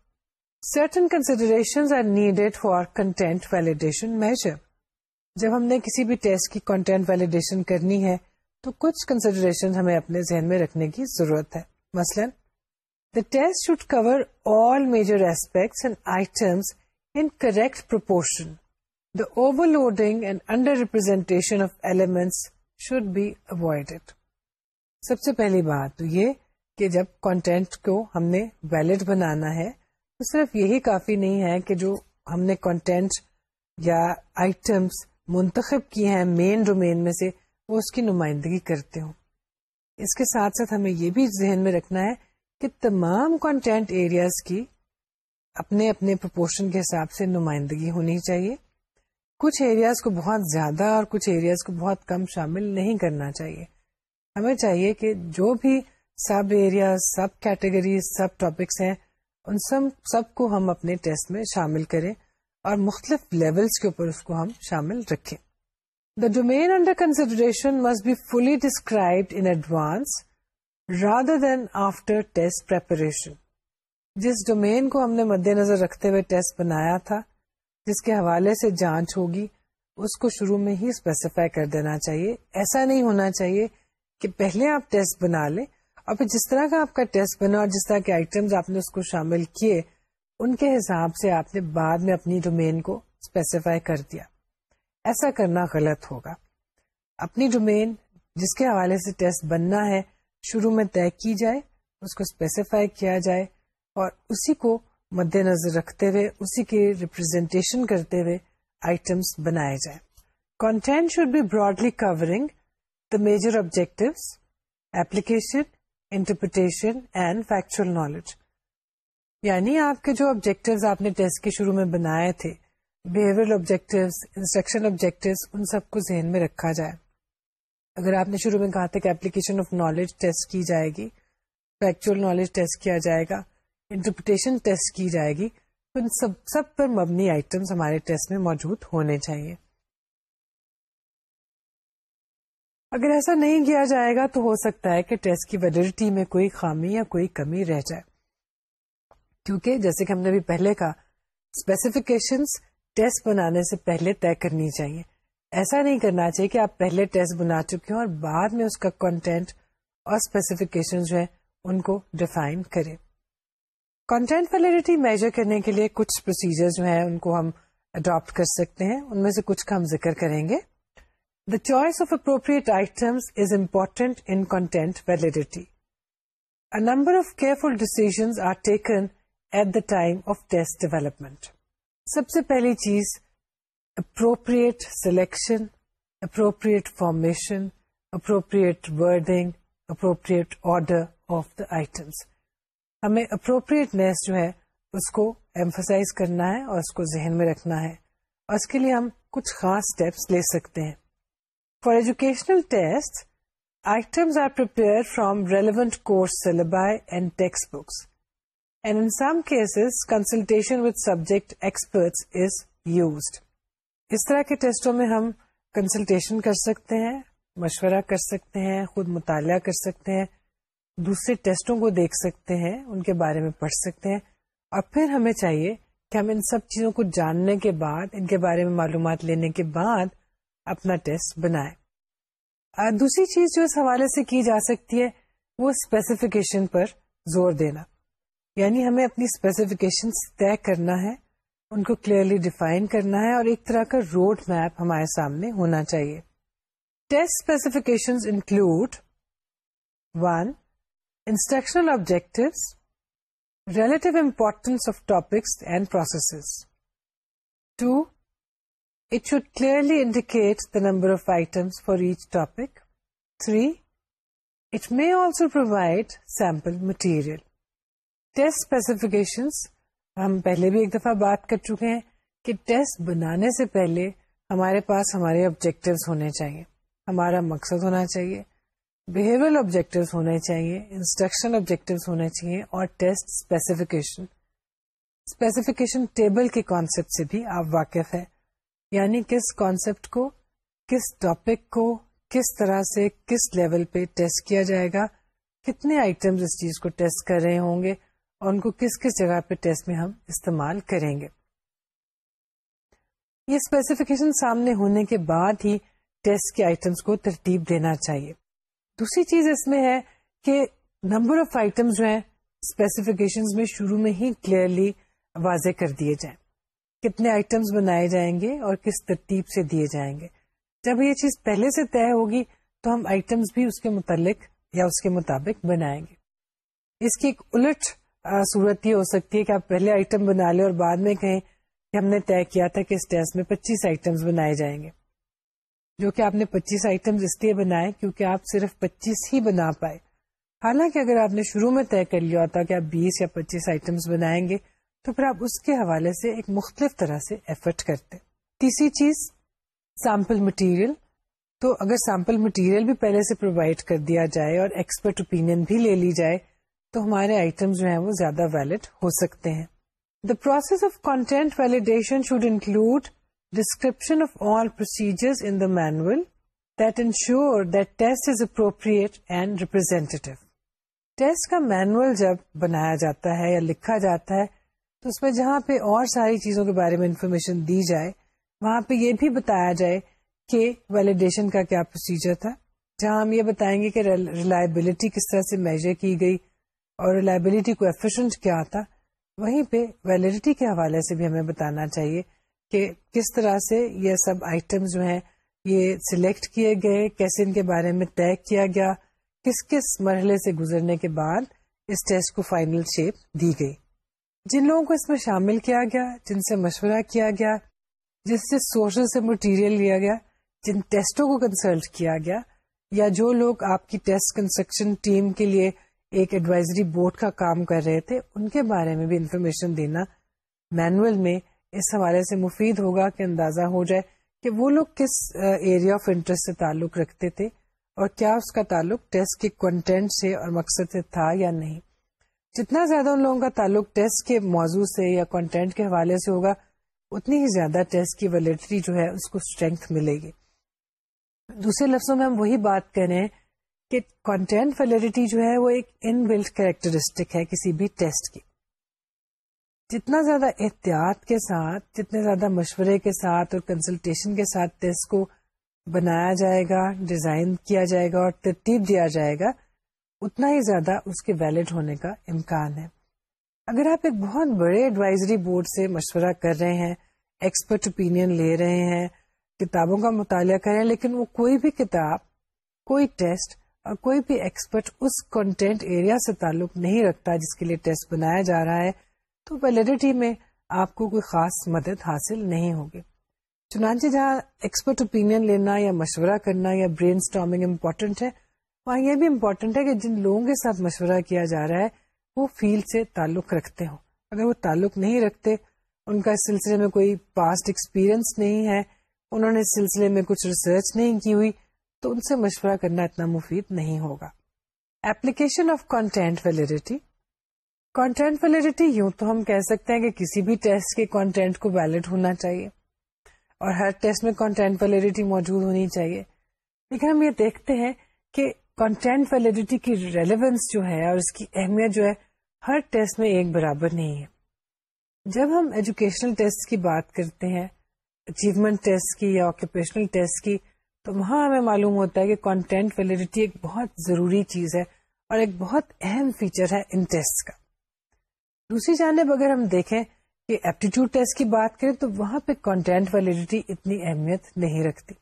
certain consideration are needed for content validation measure جب ہم نے کسی بھی ٹیسٹ کی کنٹینٹ ویلیڈیشن کرنی ہے تو کچھ کنسیڈریشن ہمیں اپنے ذہن میں رکھنے کی ضرورت ہے مثلا the test should cover all major aspects and items in correct proportion the overloading and under representation of elements should be avoided سب سے پہلی بات تو یہ کہ جب کانٹینٹ کو ہم نے ویلڈ بنانا ہے تو صرف یہی کافی نہیں ہے کہ جو ہم نے کانٹینٹ یا آئٹمس منتخب کیے ہیں مین ڈومین میں سے وہ اس کی نمائندگی کرتے ہوں اس کے ساتھ ساتھ ہمیں یہ بھی ذہن میں رکھنا ہے کہ تمام کانٹینٹ ایریاز کی اپنے اپنے پرپورشن کے حساب سے نمائندگی ہونی چاہیے کچھ ایریاز کو بہت زیادہ اور کچھ ایریاز کو بہت کم شامل نہیں کرنا چاہیے ہمیں چاہیے کہ جو بھی سب ایریاز سب کیٹیگریز سب ٹاپکس ہیں ان سب سب کو ہم اپنے ٹیسٹ میں شامل کریں اور مختلف لیولز کے اوپر اس کو ہم شامل رکھیں the domain under consideration in be fully than rather than preparation. جس ڈومین کو ہم نے مد نظر رکھتے ہوئے ٹیسٹ بنایا تھا جس کے حوالے سے جانچ ہوگی اس کو شروع میں ہی اسپیسیفائی کر دینا چاہیے ایسا نہیں ہونا چاہیے کہ پہلے آپ ٹیسٹ بنا لیں اور پھر جس طرح کا آپ کا ٹیسٹ بنا اور جس طرح کے آئٹمس آپ نے اس کو شامل کیے ان کے حساب سے آپ نے بعد میں اپنی ڈومین کو اسپیسیفائی کر دیا ایسا کرنا غلط ہوگا اپنی ڈومین جس کے حوالے سے ٹیسٹ بننا ہے شروع میں طے کی جائے اس کو اسپیسیفائی کیا جائے اور اسی کو مد نظر رکھتے ہوئے اسی کے ریپرزینٹیشن کرتے ہوئے آئٹمس بنائے جائے content should be broadly covering the major objective application interpretation and factual knowledge یعنی آپ کے جو آبجیکٹو آپ نے ٹیسٹ کے شروع میں بنائے تھے بہیورل آبجیکٹوس انسٹرکشن آبجیکٹوس ان سب کو ذہن میں رکھا جائے اگر آپ نے شروع میں کہا تھا کہ اپلیکیشن آف نالج ٹیسٹ کی جائے گی فیکچوئل نالج ٹیسٹ کیا جائے گا انٹرپریٹیشن ٹیسٹ کی جائے گی تو ان سب سب پر مبنی آئٹمس ہمارے ٹیسٹ میں موجود ہونے چاہیے اگر ایسا نہیں کیا جائے گا تو ہو سکتا ہے کہ ٹیسٹ کی ویلڈیٹی میں کوئی خامی یا کوئی کمی رہ جائے کیونکہ جیسے کہ ہم نے بھی پہلے کہا اسپیسیفکیشنس ٹیسٹ بنانے سے پہلے طے کرنی چاہیے ایسا نہیں کرنا چاہیے کہ آپ پہلے ٹیسٹ بنا چکے ہوں اور بعد میں اس کا کنٹینٹ اسپیسیفکیشن جو ہے ان کو ڈیفائن کرے کانٹینٹ ویلڈیٹی میجر کرنے کے لیے کچھ پروسیجر جو ہیں ان کو ہم اڈاپٹ کر سکتے ہیں ان میں سے کچھ کا ہم ذکر کریں گے the choice of appropriate items is important in content validity number of careful decisions are taken at the time of test development سب سے پہلی چیز appropriate selection appropriate formation appropriate wording appropriate order of the items ہمیں اپروپریٹنیس جو ہے اس کو ایمفسائز کرنا ہے اور اس کو ذہن میں رکھنا ہے اور اس کے لیے ہم کچھ خاص اسٹیپس لے سکتے ہیں for educational test items are prior from relevant course syllabi and textbooks اس طرح کے ٹیسٹوں میں ہم کنسلٹیشن کر سکتے ہیں مشورہ کر سکتے ہیں خود مطالعہ کر سکتے ہیں دوسرے ٹیسٹوں کو دیکھ سکتے ہیں ان کے بارے میں پڑھ سکتے ہیں اور پھر ہمیں چاہیے کہ ہم ان سب چیزوں کو جاننے کے بعد ان کے بارے میں معلومات لینے کے بعد اپنا ٹیسٹ بنائے دوسری چیز جو اس حوالے سے کی جا سکتی ہے وہ اسپیسیفکیشن پر زور دینا یعنی ہمیں اپنی اسپیسیفکیشن طے کرنا ہے ان کو کلیئرلی ڈیفائن کرنا ہے اور ایک طرح کا روڈ میپ ہمارے سامنے ہونا چاہیے test specification include one instructional objective relative importance of topics and processes two it should clearly indicate the number of items for each topic three it may also provide sample material test specifications ہم پہلے بھی ایک دفعہ بات کر چکے ہیں کہ ٹیسٹ بنانے سے پہلے ہمارے پاس ہمارے آبجیکٹو ہونے چاہیے ہمارا مقصد ہونا چاہیے بہیویئر ہونے چاہیے انسٹرکشن آبجیکٹو ہونے چاہیے اور ٹیسٹ اسپیسیفکیشن اسپیسیفکیشن ٹیبل کے کانسیپٹ سے بھی آپ واقف ہیں یعنی کس کانسیپٹ کو کس ٹاپک کو کس طرح سے کس لیول پہ ٹیسٹ کیا جائے گا کتنے آئٹم اس چیز کو ٹیسٹ کر رہے ہوں گے اور ان کو کس کس جگہ پہ ٹیسٹ میں ہم استعمال کریں گے یہ اسپیسیفکیشن سامنے ہونے کے بعد ہی ٹیسٹ کے آئٹمس کو ترتیب دینا چاہیے دوسری چیز اس میں ہے کہ نمبر آف جو ہیں اسپیسیفکیشن میں شروع میں ہی کلیئرلی واضح کر دیے جائیں کتنے آئٹمس بنائے جائیں گے اور کس ترتیب سے دیے جائیں گے جب یہ چیز پہلے سے طے ہوگی تو ہم آئٹمس بھی اس کے متعلق یا اس کے مطابق بنائیں گے اس کی ایک الٹ صورت یہ ہو سکتی ہے کہ آپ پہلے آئٹم بنا لیں اور بعد میں کہیں کہ ہم نے طے کیا تھا کہ اس ٹیسٹ میں پچیس آئٹم بنائے جائیں گے جو کہ آپ نے پچیس آئٹم اس لیے بنائے کیونکہ آپ صرف پچیس ہی بنا پائے حالانکہ اگر آپ نے شروع میں طے کر لیا ہوتا کہ آپ بیس یا پچیس آئٹمس بنائیں گے تو پھر آپ اس کے حوالے سے ایک مختلف طرح سے ایفرٹ کرتے تیسری چیز سیمپل مٹیریل تو اگر سیمپل مٹیریل بھی پہلے سے پرووائڈ کر دیا جائے اور ایکسپرٹ اوپینین بھی لے لی جائے تو ہمارے آئٹم جو ہیں وہ زیادہ ویلڈ ہو سکتے ہیں the process of content validation should include description of all in the manual that that test test is appropriate and representative کا مینوئل جب بنایا جاتا ہے یا لکھا جاتا ہے تو اس میں جہاں پہ اور ساری چیزوں کے بارے میں انفارمیشن دی جائے وہاں پہ یہ بھی بتایا جائے کہ ویلیڈیشن کا کیا پروسیجر تھا جہاں ہم یہ بتائیں گے کہ ریلائبلٹی کس طرح سے میجر کی گئی اور ریلائبلٹی کو ایفیشنٹ کیا آتا وہیں پہ ویلڈیٹی کے حوالے سے بھی ہمیں بتانا چاہیے کہ کس طرح سے یہ سب آئٹم جو ہیں یہ سلیکٹ کیے گئے کیسے ان کے بارے میں طے کیا گیا کس کس مرحلے سے گزرنے کے بعد اس ٹیسٹ کو فائنل شیپ دی گئی جن لوگوں کو اس میں شامل کیا گیا جن سے مشورہ کیا گیا جس سے سورسز سے مٹیریل لیا گیا جن ٹیسٹوں کو کنسلٹ کیا گیا یا جو لوگ آپ کی ٹیسٹ کنسٹرکشن ٹیم کے لیے ایک ایڈوائزری بورڈ کا کام کر رہے تھے ان کے بارے میں بھی انفارمیشن دینا مینوئل میں اس حوالے سے مفید ہوگا کہ اندازہ ہو جائے کہ وہ لوگ کس ایریا آف انٹرسٹ سے تعلق رکھتے تھے اور کیا اس کا تعلق ٹیسٹ کے کنٹینٹ سے اور مقصد سے تھا یا نہیں جتنا زیادہ ان لوگوں کا تعلق ٹیسٹ کے موضوع سے یا کنٹینٹ کے حوالے سے ہوگا اتنی ہی زیادہ ٹیسٹ کی ویلیڈیٹی جو ہے اس کو اسٹرینگ ملے گی دوسرے لفظوں میں ہم وہی بات کر رہے ہیں کہ کنٹینٹ ویلڈیٹی جو ہے وہ ایک ان بلڈ کریکٹرسٹک ہے کسی بھی ٹیسٹ کی جتنا زیادہ احتیاط کے ساتھ جتنے زیادہ مشورے کے ساتھ اور کنسلٹیشن کے ساتھ ٹیسٹ کو بنایا جائے گا ڈیزائن کیا جائے گا اور ترتیب دیا جائے گا اتنا ہی زیادہ اس کے ویلڈ ہونے کا امکان ہے اگر آپ ایک بہت بڑے ایڈوائزری بورڈ سے مشورہ کر رہے ہیں ایکسپرٹ اوپینین لے رہے ہیں کتابوں کا مطالعہ کر رہے ہیں لیکن وہ کوئی بھی کتاب کوئی ٹیسٹ کوئی بھی ایکسپرٹ اس کنٹینٹ ایریا سے تعلق نہیں رکھتا جس کے لیے ٹیسٹ بنایا جا رہا ہے تو ویلیڈیٹی میں آپ کو کوئی خاص مدد حاصل نہیں ہوگی چنانچہ جہاں ایکسپرٹ اوپینین لینا یا مشورہ کرنا یا برین اسٹارمنگ امپورٹنٹ ہے وہاں یہ بھی امپورٹنٹ ہے کہ جن لوگوں کے ساتھ مشورہ کیا جا رہا ہے وہ فیلڈ سے تعلق رکھتے ہوں اگر وہ تعلق نہیں رکھتے ان کا اس سلسلے میں کوئی پاسٹ ایکسپیرئنس نہیں ہے انہوں نے اس سلسلے میں کچھ ریسرچ نہیں کی ہوئی تو ان سے مشورہ کرنا اتنا مفید نہیں ہوگا application of content validity content validity یوں تو ہم کہہ سکتے ہیں کہ کسی بھی ٹیسٹ کے کانٹینٹ کو ویلڈ ہونا چاہیے اور ہر ٹیسٹ میں کانٹینٹ ویلڈیٹی موجود ہونی چاہیے لیکن ہم یہ دیکھتے ہیں کہ کانٹینٹ ویلیڈیٹی کی ریلیونس جو ہے اور اس کی اہمیت جو ہے ہر ٹیسٹ میں ایک برابر نہیں ہے جب ہم ایجوکیشنل ٹیسٹ کی بات کرتے ہیں اچیومنٹ ٹیسٹ کی یا آکوپیشنل ٹیسٹ کی تو وہاں ہمیں معلوم ہوتا ہے کہ کانٹینٹ ویلڈیٹی ایک بہت ضروری چیز ہے اور ایک بہت اہم فیچر ہے ان ٹیسٹ کا دوسری جانب اگر ہم دیکھیں کہ ایپٹیٹیوڈ ٹیسٹ کی بات کریں تو وہاں پہ کانٹینٹ ویلیڈیٹی اتنی اہمیت نہیں رکھتی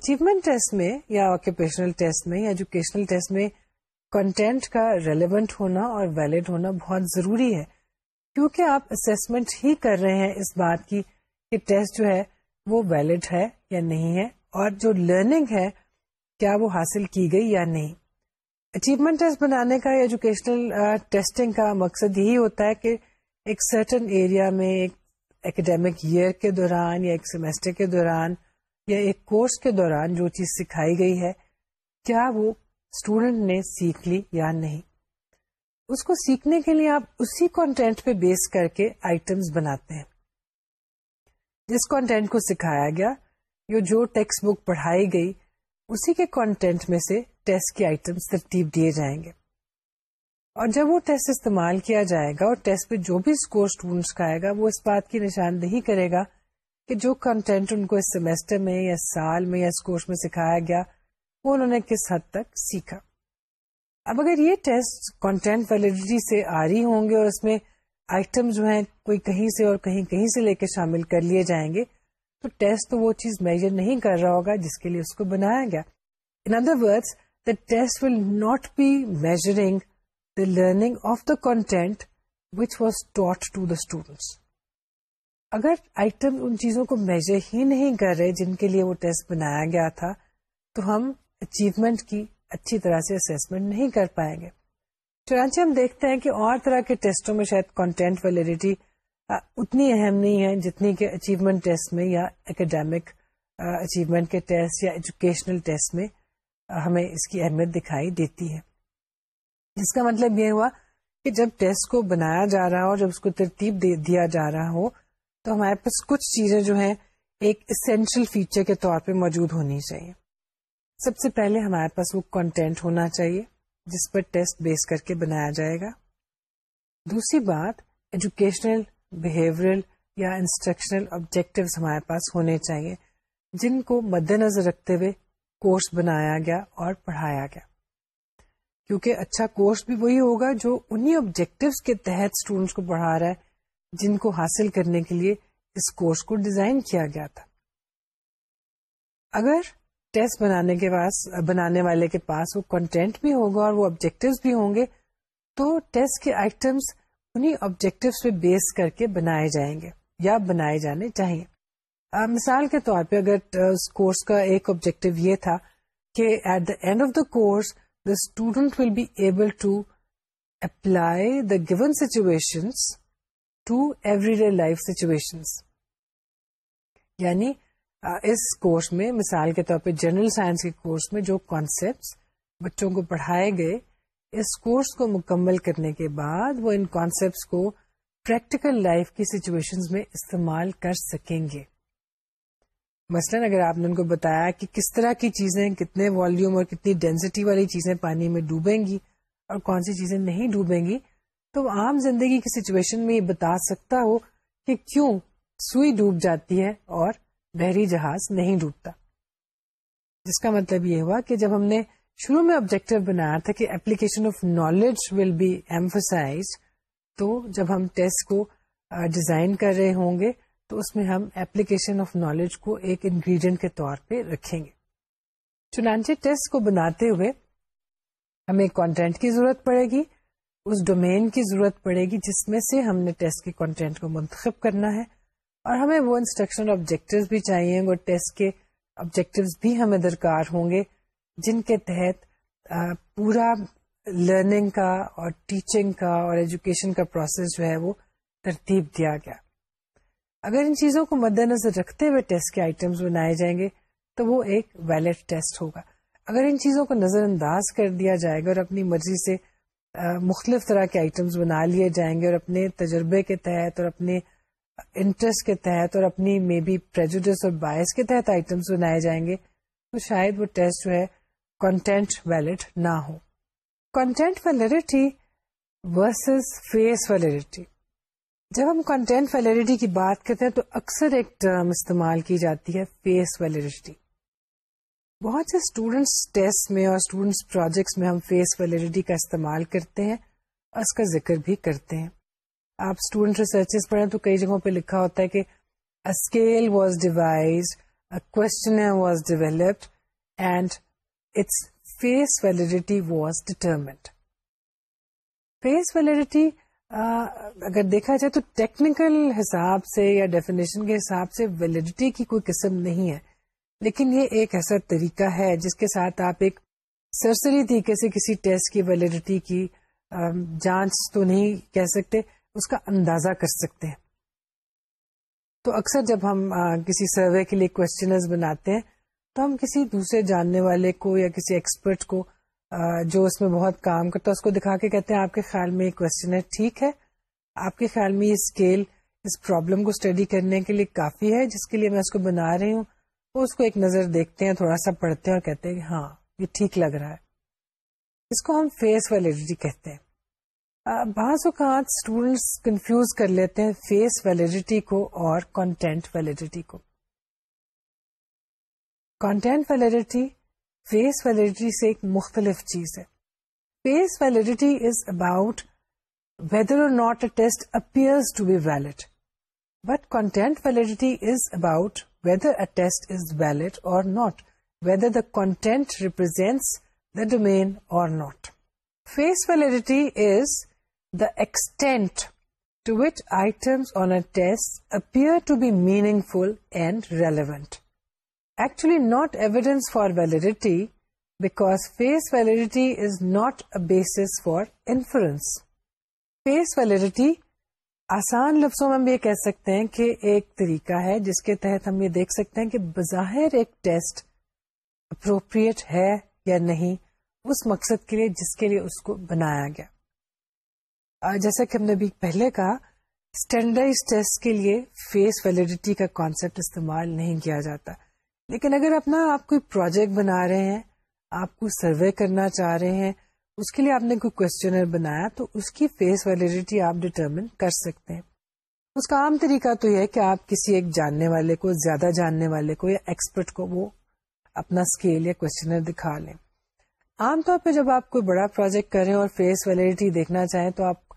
اچیومنٹ ٹیسٹ میں یا آکوپیشنل ٹیسٹ میں یا ایجوکیشنل ٹیسٹ میں کانٹینٹ کا ریلیونٹ ہونا اور ویلڈ ہونا بہت ضروری ہے کیونکہ آپ اسمنٹ ہی کر رہے ہیں اس بات کی کہ ٹیسٹ جو ہے وہ ویلڈ ہے یا نہیں ہے اور جو لرننگ ہے کیا وہ حاصل کی گئی یا نہیں اچیومنٹ ٹیسٹ بنانے کا ایجوکیشنل ٹیسٹنگ کا مقصد یہی ہوتا ہے کہ ایک سرٹن ایریا میں ایک اکیڈیمک ایئر کے دوران یا ایک سیمسٹر کے دوران یا ایک کورس کے دوران جو چیز سکھائی گئی ہے کیا وہ اسٹوڈینٹ نے سیکھ لی یا نہیں اس کو سیکھنے کے لیے آپ اسی کانٹینٹ پہ بیس کر کے آئٹمس بناتے ہیں جس کانٹینٹ کو سکھایا گیا جو ٹیکسٹ بک پڑھائی گئی اسی کے کانٹینٹ میں سے ٹیسٹ کے آئٹم ترتیب دیے جائیں گے اور جب وہ ٹیسٹ استعمال کیا جائے گا اور ٹیسٹ پہ جو بھی اسکور اسٹوڈینٹس کا آئے گا وہ اس بات کی نشاندہی کرے گا کہ جو کنٹینٹ ان کو اس سیمسٹر میں یا سال میں یا اس کورس میں سکھایا گیا وہ انہوں نے کس حد تک سیکھا اب اگر یہ ٹیسٹ کانٹینٹ ویلیڈیٹی سے آ رہی ہوں گے اور اس میں آئٹم جو ہیں کوئی کہیں سے اور کہیں کہیں سے لے کے شامل کر لیے جائیں گے تو ٹیسٹ تو وہ چیز میجر نہیں کر رہا ہوگا جس کے لیے اس کو بنایا گیا in other the the the test will not be measuring learning of content which was taught to the students اگر آئٹم ان چیزوں کو میجر ہی نہیں کر رہے جن کے لیے وہ ٹیسٹ بنایا گیا تھا تو ہم اچیومنٹ کی اچھی طرح سے اسسمنٹ نہیں کر پائیں گے چنانچہ ہم دیکھتے ہیں کہ اور طرح کے ٹیسٹوں میں شاید کانٹینٹ ویلڈیٹی اتنی اہم نہیں ہے جتنی کہ اچیومنٹ ٹیسٹ میں یا اکیڈیمک اچیومنٹ کے ٹیسٹ یا ایجوکیشنل ٹیسٹ میں ہمیں اس کی اہمیت دکھائی دیتی ہے جس کا مطلب یہ ہوا کہ جب ٹیسٹ کو بنایا جا رہا ہو جب اس کو ترتیب دیا جا رہا ہو تو ہمارے پاس کچھ چیزیں جو ہیں ایک اسینشل فیچر کے طور پہ موجود ہونی چاہیے سب سے پہلے ہمارے پاس وہ کنٹینٹ ہونا چاہیے جس پر ٹیسٹ بیس کر کے بنایا جائے گا دوسری بات ایجوکیشنل بہیورل یا انسٹرکشنل آبجیکٹو ہمارے پاس ہونے چاہیے جن کو مد نظر رکھتے ہوئے کورس بنایا گیا اور پڑھایا گیا کیونکہ اچھا کورس بھی وہی ہوگا جو انہی آبجیکٹوس کے تحت اسٹوڈینٹس کو پڑھا رہا ہے جن کو حاصل کرنے کے لیے اس کورس کو ڈیزائن کیا گیا تھا اگر ٹیسٹ بنانے کے پاس بنانے والے کے پاس وہ کنٹینٹ بھی ہوگا اور وہ آبجیکٹو بھی ہوں گے تو ٹیسٹ کے آئٹمس انہیں آبجیکٹوس پہ بیس کر کے بنائے جائیں گے یا بنائے جانے چاہیے مثال کے طور پہ اگر اس کورس کا ایک آبجیکٹو یہ تھا کہ at the end of the course the student will be able to apply the given situations to every day life situation یعنی اس کورس میں مثال کے طور پہ جنرل سائنس کے کورس میں جو کانسیپٹس بچوں کو پڑھائے گئے اس کورس کو مکمل کرنے کے بعد وہ ان کانسیپٹس کو پریکٹیکل لائف کی سچویشن کر سکیں گے مثلا اگر آپ نے ان کو بتایا کہ کس طرح کی چیزیں کتنے والیوم اور کتنی ڈینسٹی والی چیزیں پانی میں ڈوبیں گی اور کون سی چیزیں نہیں ڈوبیں گی تو عام زندگی کی سچویشن میں یہ بتا سکتا ہو کہ کیوں سوئی ڈوب جاتی ہے اور بحری جہاز نہیں ڈوبتا جس کا مطلب یہ ہوا کہ جب ہم نے شروع میں آبجیکٹو بنایا تھا کہ application of knowledge will be emphasize تو جب ہم ٹیسٹ کو ڈیزائن کر رہے ہوں گے تو اس میں ہم اپلیکیشن آف نالج کو ایک انگریڈینٹ کے طور پہ رکھیں گے چنانچہ ٹیسٹ کو بناتے ہوئے ہمیں کانٹینٹ کی ضرورت پڑے گی اس ڈومین کی ضرورت پڑے گی جس میں سے ہم نے ٹیسٹ کے کانٹینٹ کو منتخب کرنا ہے اور ہمیں وہ انسٹرکشن آبجیکٹو بھی چاہیے اور ٹیسٹ کے آبجیکٹو بھی ہمیں درکار ہوں گے جن کے تحت پورا لرننگ کا اور ٹیچنگ کا اور ایجوکیشن کا پروسیس جو ہے وہ ترتیب دیا گیا اگر ان چیزوں کو مد نظر رکھتے ہوئے ٹیسٹ کے آئٹمس بنائے جائیں گے تو وہ ایک ویلڈ ٹیسٹ ہوگا اگر ان چیزوں کو نظر انداز کر دیا جائے گا اور اپنی مرضی سے مختلف طرح کے آئٹمس بنا لیے جائیں گے اور اپنے تجربے کے تحت اور اپنے انٹرسٹ کے تحت اور اپنی مے بی اور باعث کے تحت آئٹمس بنائے جائیں گے تو شاید وہ ٹیسٹ جو ہے کنٹینٹ ویلڈ نہ ہو content validity versus face validity جب ہم کنٹینٹ ویلڈیٹی کی بات کرتے ہیں تو اکثر ایک ٹرم استعمال کی جاتی ہے فیس ویلڈیٹی بہت سے اسٹوڈینٹس ٹیسٹ میں اور اسٹوڈینٹس پروجیکٹس میں ہم فیس ویلڈیٹی کا استعمال کرتے ہیں اور اس کا ذکر بھی کرتے ہیں آپ اسٹوڈینٹ ریسرچ پڑھیں تو کئی جگہوں پہ لکھا ہوتا ہے کہ scale was devise a question was developed and face validity was determined face validity اگر دیکھا جائے تو ٹیکنیکل حساب سے یا ڈیفینیشن کے حساب سے ویلڈیٹی کی کوئی قسم نہیں ہے لیکن یہ ایک ایسا طریقہ ہے جس کے ساتھ آپ ایک سرسری طریقے سے کسی ٹیسٹ کی ویلڈیٹی کی جانچ تو نہیں کہہ سکتے اس کا اندازہ کر سکتے ہیں تو اکثر جب ہم کسی سروے کے لیے کوشچنز بناتے ہیں تو ہم کسی دوسرے جاننے والے کو یا کسی ایکسپرٹ کو جو اس میں بہت کام کرتا ہے اس کو دکھا کے کہتے ہیں آپ کے خیال میں یہ کوشچن ہے ٹھیک ہے آپ کے خیال میں یہ اسکیل اس پرابلم کو اسٹڈی کرنے کے لیے کافی ہے جس کے لیے میں اس کو بنا رہی ہوں وہ اس کو ایک نظر دیکھتے ہیں تھوڑا سا پڑھتے ہیں اور کہتے ہیں کہ ہاں یہ ٹھیک لگ رہا ہے اس کو ہم فیس ویلیڈیٹی کہتے ہیں بعض اوقات اسٹوڈینٹس کنفیوز کر لیتے ہیں فیس ویلیڈیٹی کو اور کنٹینٹ ویلیڈیٹی کو کانٹینٹ ویلڈیٹی فیس ویلڈیٹی سے ایک مختلف چیز ہے face validity is about whether or not a test appears to be valid but content validity is about whether a test is valid or not whether the content represents the domain or not face validity is extent to which items on a test appear to be meaningful and relevant actually not evidence for validity because face validity is not a basis for inference. Face validity آسان لفظوں میں ہم یہ کہہ سکتے ہیں کہ ایک طریقہ ہے جس کے تحت ہم یہ دیکھ سکتے ہیں کہ بظاہر ایک ٹیسٹ اپروپریٹ ہے یا نہیں اس مقصد کے لیے جس کے لیے اس کو بنایا گیا جیسا کہ ہم نے بھی پہلے کہا اسٹینڈرڈائز ٹیسٹ کے لیے فیس ویلڈیٹی کا کانسیپٹ استعمال نہیں کیا جاتا لیکن اگر اپنا آپ کوئی پروجیکٹ بنا رہے ہیں آپ کو سروے کرنا چاہ رہے ہیں اس کے لیے آپ نے کوئی کوشچنر بنایا تو اس کی فیس ویلیڈیٹی آپ ڈیٹرمن کر سکتے ہیں اس کا عام طریقہ تو یہ کہ آپ کسی ایک جاننے والے کو زیادہ جاننے والے کو یا ایکسپرٹ کو وہ اپنا اسکیل یا کوشچنر دکھا لیں عام طور پہ جب آپ کوئی بڑا پروجیکٹ کریں اور فیس ویلڈیٹی دیکھنا چاہیں تو آپ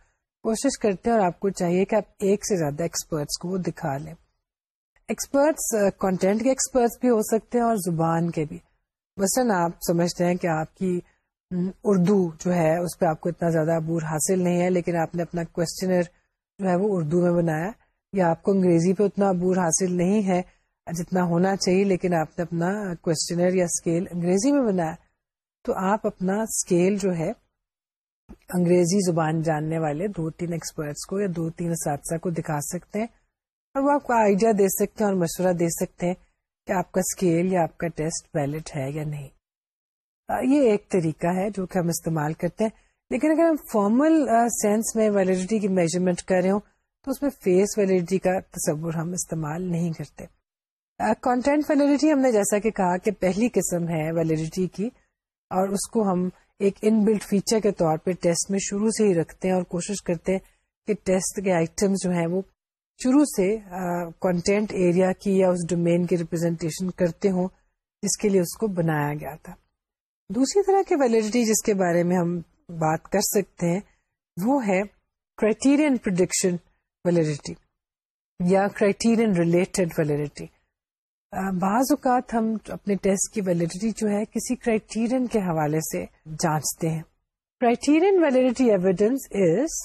کوشش کرتے ہیں اور آپ کو چاہیے کہ آپ ایک سے زیادہ ایکسپرٹس کو وہ دکھا لیں ایکسپرٹس کنٹینٹ کے ایکسپرٹس بھی ہو سکتے ہیں اور زبان کے بھی مثلاً آپ سمجھتے ہیں کہ آپ کی اردو جو ہے اس پہ آپ کو اتنا زیادہ عبور حاصل نہیں ہے لیکن آپ نے اپنا کوشچنر جو ہے وہ اردو میں بنایا یا آپ کو انگریزی پہ اتنا عبور حاصل نہیں ہے جتنا ہونا چاہیے لیکن آپ نے اپنا کوشچنر یا اسکیل انگریزی میں بنایا تو آپ اپنا اسکیل جو ہے انگریزی زبان جاننے والے دو تین ایکسپرٹس کو یا دو تین اساتذہ کو دکھا سکتے ہیں اور وہ آپ کو آئیڈیا دے سکتے ہیں اور مشورہ دے سکتے ہیں کہ آپ کا اسکیل یا آپ کا ٹیسٹ ویلڈ ہے یا نہیں یہ ایک طریقہ ہے جو کہ ہم استعمال کرتے ہیں لیکن اگر ہم فارمل سینس میں ویلیڈیٹی کی میجرمنٹ کر رہے ہوں تو اس میں فیس ویلیڈیٹی کا تصور ہم استعمال نہیں کرتے کانٹینٹ ویلڈیٹی ہم نے جیسا کہ کہا کہ پہلی قسم ہے ویلیڈیٹی کی اور اس کو ہم ایک ان بلڈ فیچر کے طور پہ ٹیسٹ میں شروع سے ہی رکھتے ہیں اور کوشش کرتے ہیں کہ ٹیسٹ کے آئٹم جو ہیں وہ شروع سے کانٹینٹ ایریا کی یا اس ڈومین کی ریپرزینٹیشن کرتے ہوں جس کے لیے اس کو بنایا گیا تھا دوسری طرح کی ویلڈیٹی جس کے بارے میں ہم بات کر سکتے ہیں وہ ہے کرائٹیرین پرڈکشن یا کرائٹیرین ریلیٹڈ ویلڈیٹی بعض اوقات ہم اپنے ٹیسٹ کی ویلڈیٹی جو ہے کسی کرائٹیرین کے حوالے سے جانچتے ہیں criterion validity evidence is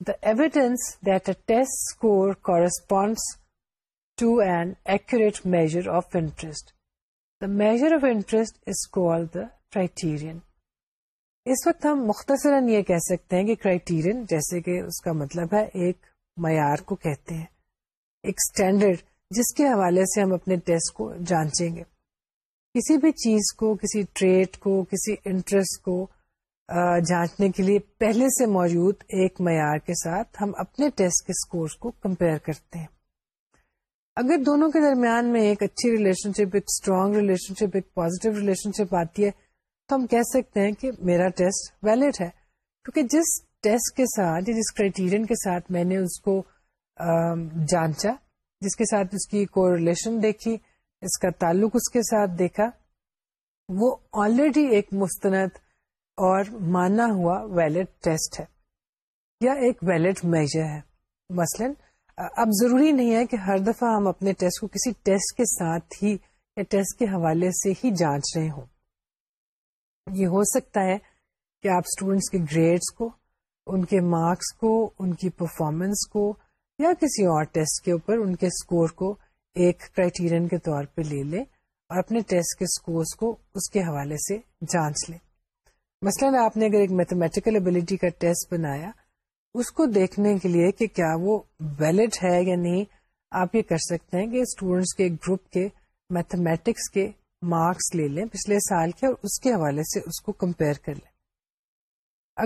the evidence that a test score corresponds to an accurate measure of interest. The measure of interest is called the criterion. اس وقت ہم مختصراً یہ کہہ سکتے ہیں کہ کرائٹیرین جیسے کہ اس کا مطلب ہے ایک معیار کو کہتے ہیں ایک اسٹینڈرڈ جس کے حوالے سے ہم اپنے ٹیسٹ کو جانچیں گے کسی بھی چیز کو کسی ٹریٹ کو کسی انٹرسٹ کو جانچنے کے لیے پہلے سے موجود ایک معیار کے ساتھ ہم اپنے ٹیسٹ کے اسکورس کو کمپیئر کرتے ہیں اگر دونوں کے درمیان میں ایک اچھی ریلیشن شپ ایک اسٹرانگ ریلیشن شپ ایک پازیٹیو ریلیشن شپ آتی ہے تو ہم کہہ سکتے ہیں کہ میرا ٹیسٹ ویلڈ ہے کیونکہ جس ٹیسٹ کے ساتھ یا جس کرائیٹیرین کے ساتھ میں نے اس کو جانچا جس کے ساتھ اس کی کو ریلیشن دیکھی اس کا تعلق اس کے ساتھ دیکھا وہ آلریڈی ایک مستند اور مانا ہوا ویلڈ ٹیسٹ ہے یا ایک ویلڈ میجر ہے مثلا اب ضروری نہیں ہے کہ ہر دفعہ ہم اپنے ٹیسٹ کو کسی ٹیسٹ کے ساتھ ہی یا ٹیسٹ کے حوالے سے ہی جانچ رہے ہوں یہ ہو سکتا ہے کہ آپ اسٹوڈینٹس کے گریڈس کو ان کے مارکس کو ان کی پرفارمنس کو یا کسی اور ٹیسٹ کے اوپر ان کے اسکور کو ایک کرائیٹیرین کے طور پہ لے لیں اور اپنے ٹیسٹ کے اسکورس کو اس کے حوالے سے جانچ لیں مثلا آپ نے اگر ایک میتھمیٹیکل ابلیٹی کا ٹیسٹ بنایا اس کو دیکھنے کے لیے کہ کیا وہ ویلڈ ہے یا نہیں آپ یہ کر سکتے ہیں کہ اسٹوڈینٹس کے گروپ کے میتھمیٹکس کے مارکس لے لیں پچھلے سال کے اور اس کے حوالے سے اس کو کمپیئر کر لیں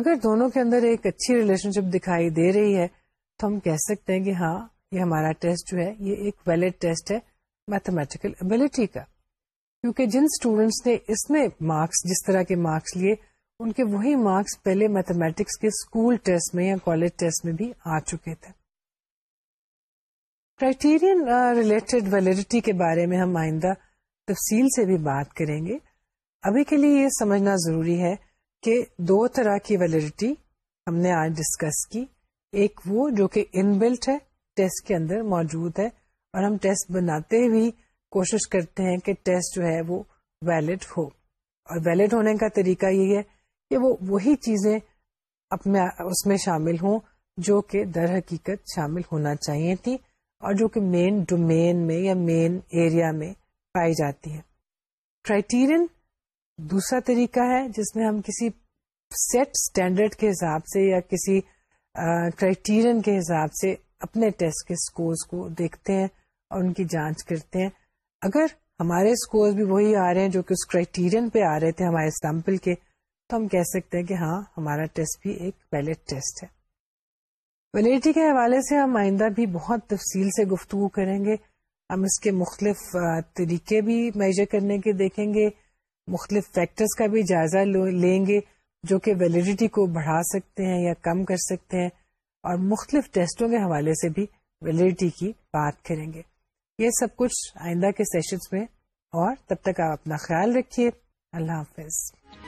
اگر دونوں کے اندر ایک اچھی ریلیشن شپ دکھائی دے رہی ہے تو ہم کہہ سکتے ہیں کہ ہاں یہ ہمارا ٹیسٹ جو ہے یہ ایک ویلڈ ٹیسٹ ہے میتھمیٹیکل ابلیٹی کا کیونکہ جن اسٹوڈینٹس نے اس میں مارکس جس طرح کے مارکس لیے ان کے وہی مارکس پہلے میتھمیٹکس کے اسکول ٹیسٹ میں یا کالج ٹیسٹ میں بھی آ چکے تھے کرائٹیرین ریلیٹڈ ویلڈیٹی کے بارے میں ہم آئندہ تفصیل سے بھی بات کریں گے ابھی کے لیے یہ سمجھنا ضروری ہے کہ دو طرح کی ویلڈیٹی ہم نے آج ڈسکس کی ایک وہ جو کہ ان بلٹ ہے ٹیسٹ کے اندر موجود ہے اور ہم ٹیسٹ بناتے بھی کوشش کرتے ہیں کہ ٹیسٹ جو ہے وہ ویلڈ ہو اور ویلڈ ہونے کا طریقہ یہ ہے کہ وہ وہی چیزیں اپنے اس میں شامل ہوں جو کہ در حقیقت شامل ہونا چاہیے تھی اور جو کہ مین ڈومین میں یا مین ایریا میں پائی جاتی ہیں کرائٹیرین دوسرا طریقہ ہے جس میں ہم کسی سیٹ اسٹینڈرڈ کے حساب سے یا کسی کرائٹیرین کے حساب سے اپنے ٹیسٹ کے اسکورس کو دیکھتے ہیں اور ان کی جانچ کرتے ہیں اگر ہمارے اسکور بھی وہی آ رہے ہیں جو کہ اس کرائٹیرین پہ آ رہے تھے ہمارے سیمپل کے تو ہم کہہ سکتے ہیں کہ ہاں ہمارا ٹیسٹ بھی ایک ویلڈ ٹیسٹ ہے ویلڈیٹی کے حوالے سے ہم آئندہ بھی بہت تفصیل سے گفتگو کریں گے ہم اس کے مختلف طریقے بھی میجر کرنے کے دیکھیں گے مختلف فیکٹرز کا بھی جائزہ لیں گے جو کہ ویلڈیٹی کو بڑھا سکتے ہیں یا کم کر سکتے ہیں اور مختلف ٹیسٹوں کے حوالے سے بھی ویلیڈیٹی کی بات کریں گے یہ سب کچھ آئندہ کے سیشنز میں اور تب تک آپ اپنا خیال رکھیے اللہ حافظ